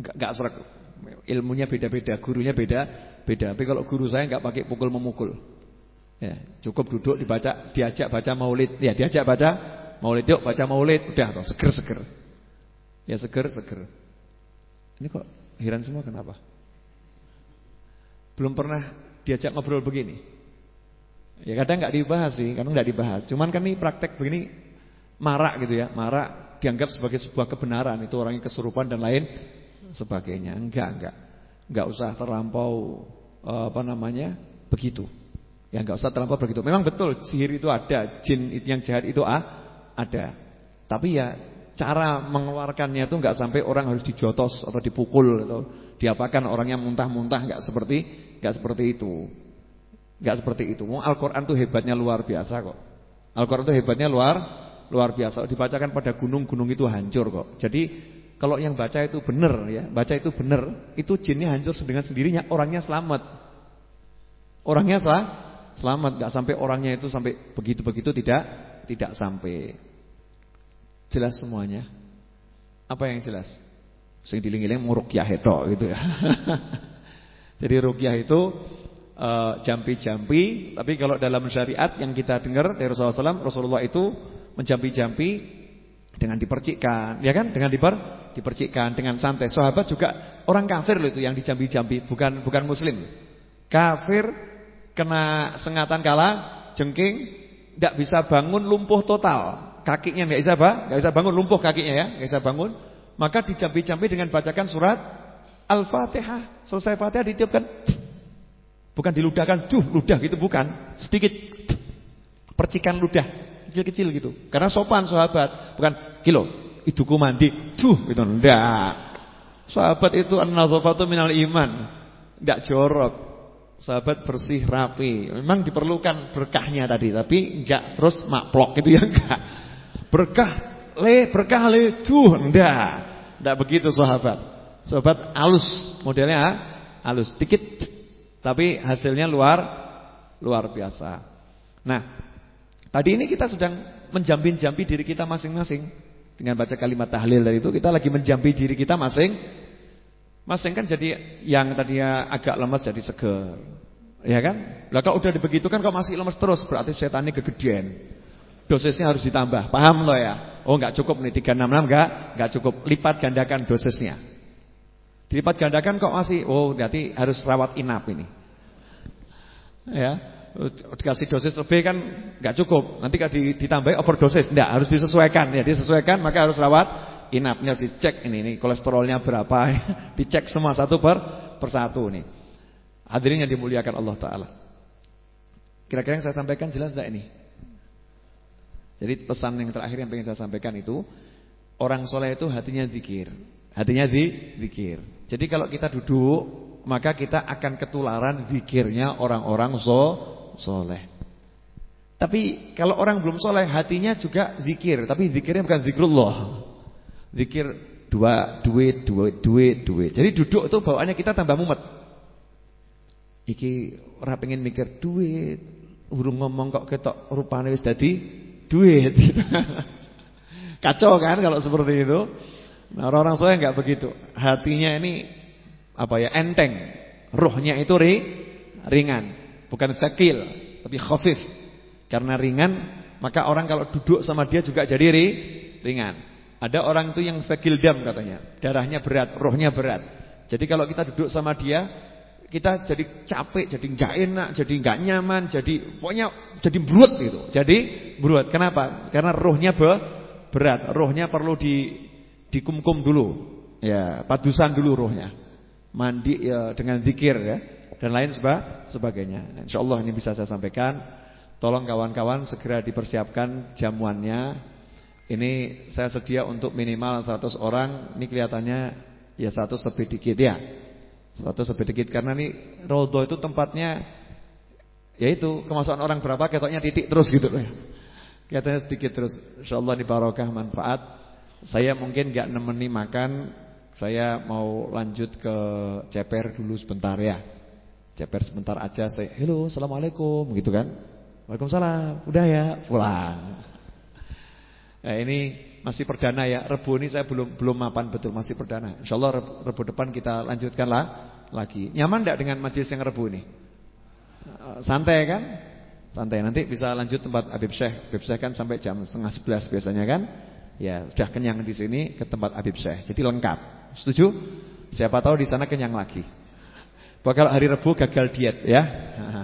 Enggak enggak serak. Ilmunya beda-beda, gurunya beda, beda. Tapi kalau guru saya enggak pakai pukul memukul. Ya, cukup duduk dibaca, diajak baca maulid. Ya, diajak baca maulid yuk baca maulid. Udah toh, seger-seger. Ya seger-seger. Ini kok heran semua kenapa? Belum pernah diajak ngobrol begini. Ya kadang nggak dibahas sih, karena nggak dibahas. Cuman kan ini praktek begini marak gitu ya, marak dianggap sebagai sebuah kebenaran. Itu orangnya kesurupan dan lain sebagainya. Enggak, enggak. Enggak usah terlampau eh, apa namanya? begitu. Ya nggak usah terlampau begitu. Memang betul sihir itu ada, jin yang jahat itu ah, ada. Tapi ya cara mengeluarkannya itu nggak sampai orang harus dijotos atau dipukul atau diapakan orangnya muntah-muntah nggak seperti nggak seperti itu. nggak seperti itu. Al-Qur'an tuh hebatnya luar biasa kok. Al-Qur'an tuh hebatnya luar luar biasa. Dibacakan pada gunung-gunung itu hancur kok. Jadi kalau yang baca itu benar ya, baca itu benar, itu jinnya hancur dengan sendirinya, orangnya selamat. Orangnya salah selamat, nggak sampai orangnya itu sampai begitu-begitu tidak tidak sampai. Jelas semuanya? Apa yang jelas? Sing diling-iling mau rukyah itu gitu ya. Jadi rukyah itu eh, jampi-jampi, tapi kalau dalam syariat yang kita dengar dari Rasulullah SAW, Rasulullah itu menjampi-jampi dengan dipercikkan, ya kan? Dengan diper dipercikkan dengan santai. Sahabat juga orang kafir loh itu yang dijampi-jampi, bukan bukan muslim. Kafir kena sengatan kala jengking tidak bisa bangun lumpuh total. Kakinya nggak bisa apa? Nggak bisa bangun lumpuh kakinya ya nggak bisa bangun. Maka dicampi-campi dengan bacakan surat al-fatihah. Selesai fatihah ditiupkan. Bukan diludahkan duh ludah gitu bukan. Sedikit. Percikan ludah kecil-kecil gitu. Karena sopan sahabat bukan kilo iduku mandi. Duh gitu. Enggak sahabat itu an-nadzafatu minal iman. Enggak jorok Sahabat bersih rapi. Memang diperlukan berkahnya tadi, tapi enggak terus makplok gitu ya enggak. Berkah le, berkah le, tuh enggak. Enggak begitu sahabat. Sahabat halus, modelnya halus, dikit tapi hasilnya luar luar biasa. Nah, tadi ini kita sedang menjambi-jambi diri kita masing-masing dengan baca kalimat tahlil dari itu kita lagi menjambi diri kita masing Mas yang kan jadi yang tadinya agak lemas jadi seger. Ya kan? Lah kalau udah dibegitukan kok masih lemas terus berarti setannya kegedean. Dosisnya harus ditambah. Paham loh ya? Oh enggak cukup nih 366 enggak? Enggak cukup. Lipat gandakan dosisnya. Dilipat gandakan kok masih oh berarti harus rawat inap ini. Ya, dikasih dosis lebih kan nggak cukup. Nanti kalau ditambahi overdosis, enggak, harus disesuaikan ya, disesuaikan maka harus rawat inapnya dicek ini ini kolesterolnya berapa, dicek semua satu per persatu nih. Hadirin yang dimuliakan Allah taala. Kira-kira yang saya sampaikan jelas enggak ini? Jadi pesan yang terakhir yang ingin saya sampaikan itu orang soleh itu hatinya zikir. Hatinya di zikir. Jadi kalau kita duduk, maka kita akan ketularan zikirnya orang-orang so soleh. Tapi kalau orang belum soleh, hatinya juga zikir. Tapi zikirnya bukan zikrullah. Zikir dua, duit, duit, duit, duit. Jadi duduk itu bawaannya kita tambah mumet. Iki orang pengen mikir duit, urung ngomong kok ketok rupane wis dadi duit. Kacau kan kalau seperti itu. Nah, orang-orang soleh enggak begitu. Hatinya ini apa ya? enteng. Ruhnya itu ri, ringan, bukan sakil, tapi khafif. Karena ringan, maka orang kalau duduk sama dia juga jadi ri, ringan. Ada orang itu yang sakil dam katanya, darahnya berat, rohnya berat. Jadi kalau kita duduk sama dia, kita jadi capek, jadi enggak enak, jadi enggak nyaman, jadi pokoknya jadi berat gitu. Jadi berat. Kenapa? Karena rohnya be, berat. Rohnya perlu di dikumkum dulu. Ya, padusan dulu rohnya. Mandi ya dengan zikir ya dan lain seba, sebagainya. Insyaallah ini bisa saya sampaikan. Tolong kawan-kawan segera dipersiapkan jamuannya. Ini saya sedia untuk minimal 100 orang. Ini kelihatannya ya 100 lebih dikit ya. 100 lebih dikit karena ini rodo itu tempatnya yaitu kemasukan orang berapa ketoknya titik terus gitu loh ya. Kelihatannya sedikit terus. Insyaallah ini barokah manfaat. Saya mungkin gak nemeni makan Saya mau lanjut ke ceper dulu sebentar ya Ceper sebentar aja saya Halo Assalamualaikum gitu kan Waalaikumsalam Udah ya pulang Nah ini masih perdana ya Rebu ini saya belum belum mapan betul Masih perdana Insya Allah Rebu depan kita lanjutkan lah lagi Nyaman tidak dengan majelis yang Rebu ini Santai kan Santai nanti bisa lanjut tempat Habib Syekh Habib Syekh kan sampai jam setengah sebelas biasanya kan Ya, sudah kenyang di sini ke tempat Habib Syekh. Jadi lengkap. Setuju? Siapa tahu di sana kenyang lagi. Bakal hari Rebu gagal diet ya.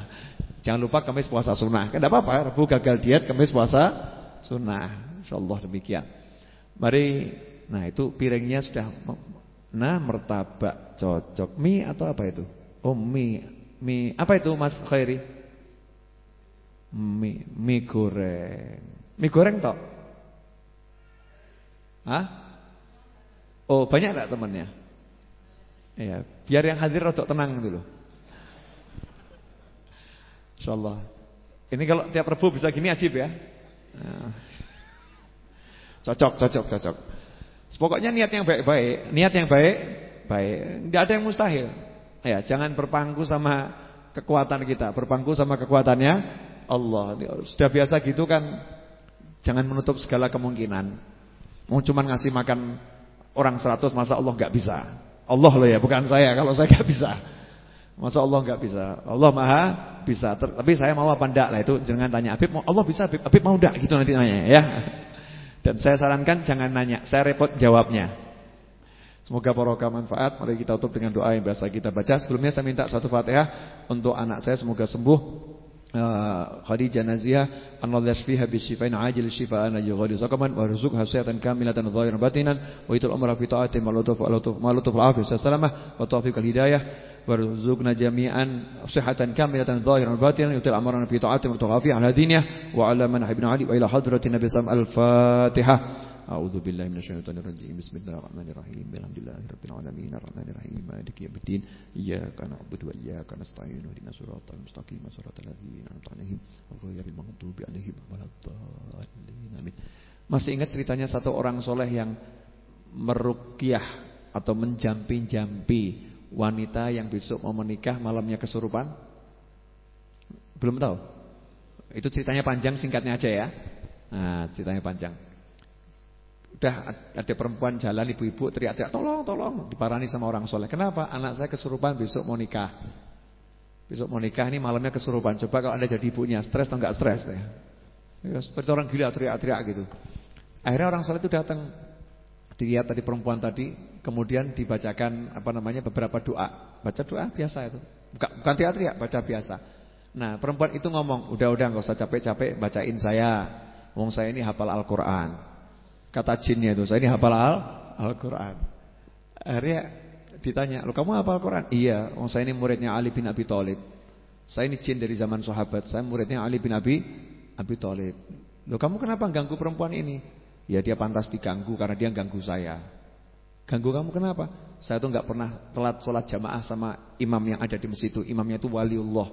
Jangan lupa Kamis puasa sunnah. Kan tidak apa-apa, Rebu gagal diet, Kamis puasa sunnah. Insyaallah demikian. Mari nah itu piringnya sudah nah mertabak cocok. Mie atau apa itu? Oh, mie. Mie apa itu Mas Khairi? Mie, mie goreng. Mie goreng toh? Hah? Oh, banyak enggak temannya? Ya, biar yang hadir rotok tenang dulu. Insyaallah. Ini kalau tiap Rebu bisa gini ajib ya. Nah. Cocok, cocok, cocok. Pokoknya niat yang baik-baik, niat yang baik, baik. Enggak ada yang mustahil. Ya, jangan berpangku sama kekuatan kita, berpangku sama kekuatannya Allah. Sudah biasa gitu kan jangan menutup segala kemungkinan. Mau cuma ngasih makan orang seratus masa Allah nggak bisa. Allah loh ya, bukan saya. Kalau saya nggak bisa. Masa Allah nggak bisa. Allah Maha bisa. Tapi saya mau apa enggak lah itu jangan tanya mau Allah bisa Habib mau enggak gitu nanti nanya ya. Dan saya sarankan jangan nanya, saya repot jawabnya. Semoga barokah manfaat. Mari kita tutup dengan doa yang biasa kita baca. Sebelumnya saya minta satu Fatihah untuk anak saya semoga sembuh. Eh, Khadijah Naziha an Allah yashfiha bi shifain ajil shifaan la yughadiru saqaman wa yarzuqha sihatan kamilatan dhahiran batinan wa itul umra fi ta'ati malutuf malutuf malutuf afiyah salamah wa tawfiqal hidayah الهداية وارزقنا جميعا صحة كاملة ظاهرا باطنا يطيل أمرنا في طاعته وتغافي على دينه وعلى من حبنا علي وإلى حضرة النبي صلى الله عليه وسلم الفاتحة أعوذ بالله من الشيطان الرجيم بسم الله الرحمن الرحيم الحمد لله رب العالمين الرحمن الرحيم مالك يوم الدين إياك نعبد وإياك نستعين اهدنا الصراط المستقيم صراط الذين أنعمت عليهم غير المغضوب عليهم ولا الضالين آمين Masih ingat ceritanya satu orang soleh yang merukyah atau menjampi-jampi wanita yang besok mau menikah malamnya kesurupan? Belum tahu? Itu ceritanya panjang, singkatnya aja ya. Nah, ceritanya panjang. Udah ada perempuan jalan ibu-ibu teriak-teriak tolong tolong diparani sama orang soleh. Kenapa? Anak saya kesurupan besok mau nikah. Besok mau nikah ini malamnya kesurupan. Coba kalau anda jadi ibunya stres atau enggak stres ya? Seperti orang gila teriak-teriak gitu. Akhirnya orang soleh itu datang. Dilihat tadi perempuan tadi, kemudian dibacakan apa namanya beberapa doa. Baca doa biasa itu. Bukan, bukan teriak-teriak, baca biasa. Nah, perempuan itu ngomong, "Udah-udah nggak usah capek-capek bacain saya. Wong saya ini hafal Al-Qur'an." Kata jinnya itu, "Saya ini hafal Al-Qur'an." Akhirnya ditanya, "Lo kamu hafal Al-Qur'an?" "Iya, wong saya ini muridnya Ali bin Abi Thalib." Saya ini jin dari zaman sahabat, saya muridnya Ali bin Abi Abi Thalib. "Lo kamu kenapa ganggu perempuan ini?" Ya dia pantas diganggu karena dia ganggu saya. Ganggu kamu kenapa? Saya tuh nggak pernah telat sholat jamaah sama imam yang ada di masjid itu. Imamnya itu waliullah.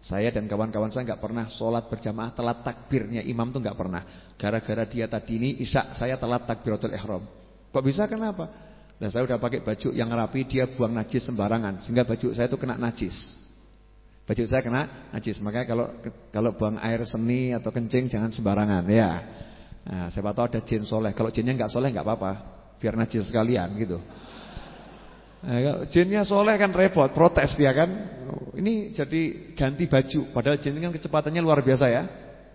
Saya dan kawan-kawan saya nggak pernah sholat berjamaah telat takbirnya imam tuh nggak pernah. Gara-gara dia tadi ini isya saya telat takbiratul ihram. Kok bisa kenapa? Dan saya udah pakai baju yang rapi dia buang najis sembarangan sehingga baju saya tuh kena najis. Baju saya kena najis. Makanya kalau kalau buang air seni atau kencing jangan sembarangan ya. Nah, siapa tahu ada jin soleh. Kalau jinnya nggak soleh nggak apa-apa, biar najis sekalian gitu. Nah, jinnya soleh kan repot, protes dia kan. Ini jadi ganti baju. Padahal jin kan kecepatannya luar biasa ya.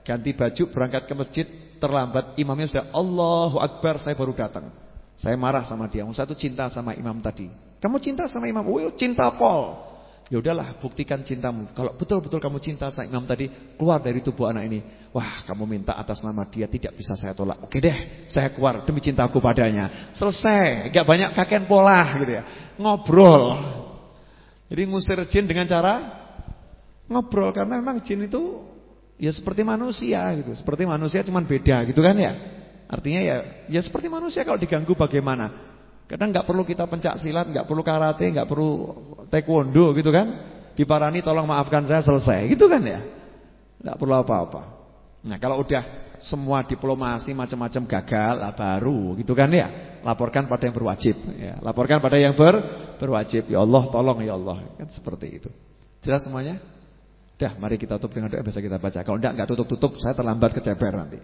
Ganti baju, berangkat ke masjid, terlambat. Imamnya sudah Allahu Akbar, saya baru datang. Saya marah sama dia. Saya tuh cinta sama imam tadi. Kamu cinta sama imam? Oh, cinta pol. Ya udahlah, buktikan cintamu. Kalau betul-betul kamu cinta sama imam tadi, keluar dari tubuh anak ini. Wah, kamu minta atas nama dia tidak bisa saya tolak. Oke deh, saya keluar demi cintaku padanya. Selesai, gak banyak kakek pola gitu ya. Ngobrol. Jadi ngusir jin dengan cara ngobrol karena memang jin itu ya seperti manusia gitu. Seperti manusia cuman beda gitu kan ya. Artinya ya ya seperti manusia kalau diganggu bagaimana? Kadang nggak perlu kita pencak silat, nggak perlu karate, nggak perlu taekwondo gitu kan. Diparani tolong maafkan saya selesai, gitu kan ya. Nggak perlu apa-apa. Nah, kalau udah semua diplomasi macam-macam gagal, lah baru gitu kan ya. Laporkan pada yang berwajib ya. Laporkan pada yang ber berwajib. Ya Allah, tolong ya Allah. Kan seperti itu. Jelas semuanya? Dah, mari kita tutup dengan doa bisa kita baca. Kalau enggak enggak tutup-tutup, saya terlambat keceper nanti.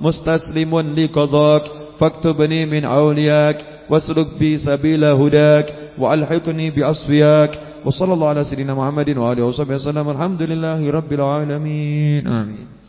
مستسلم لقضاك فاكتبني من أولياك واسلك بي سبيل هداك وألحقني بأصفياك. وصلى الله على سيدنا محمد وآله وصحبه وسلم الحمد لله رب العالمين. آمين.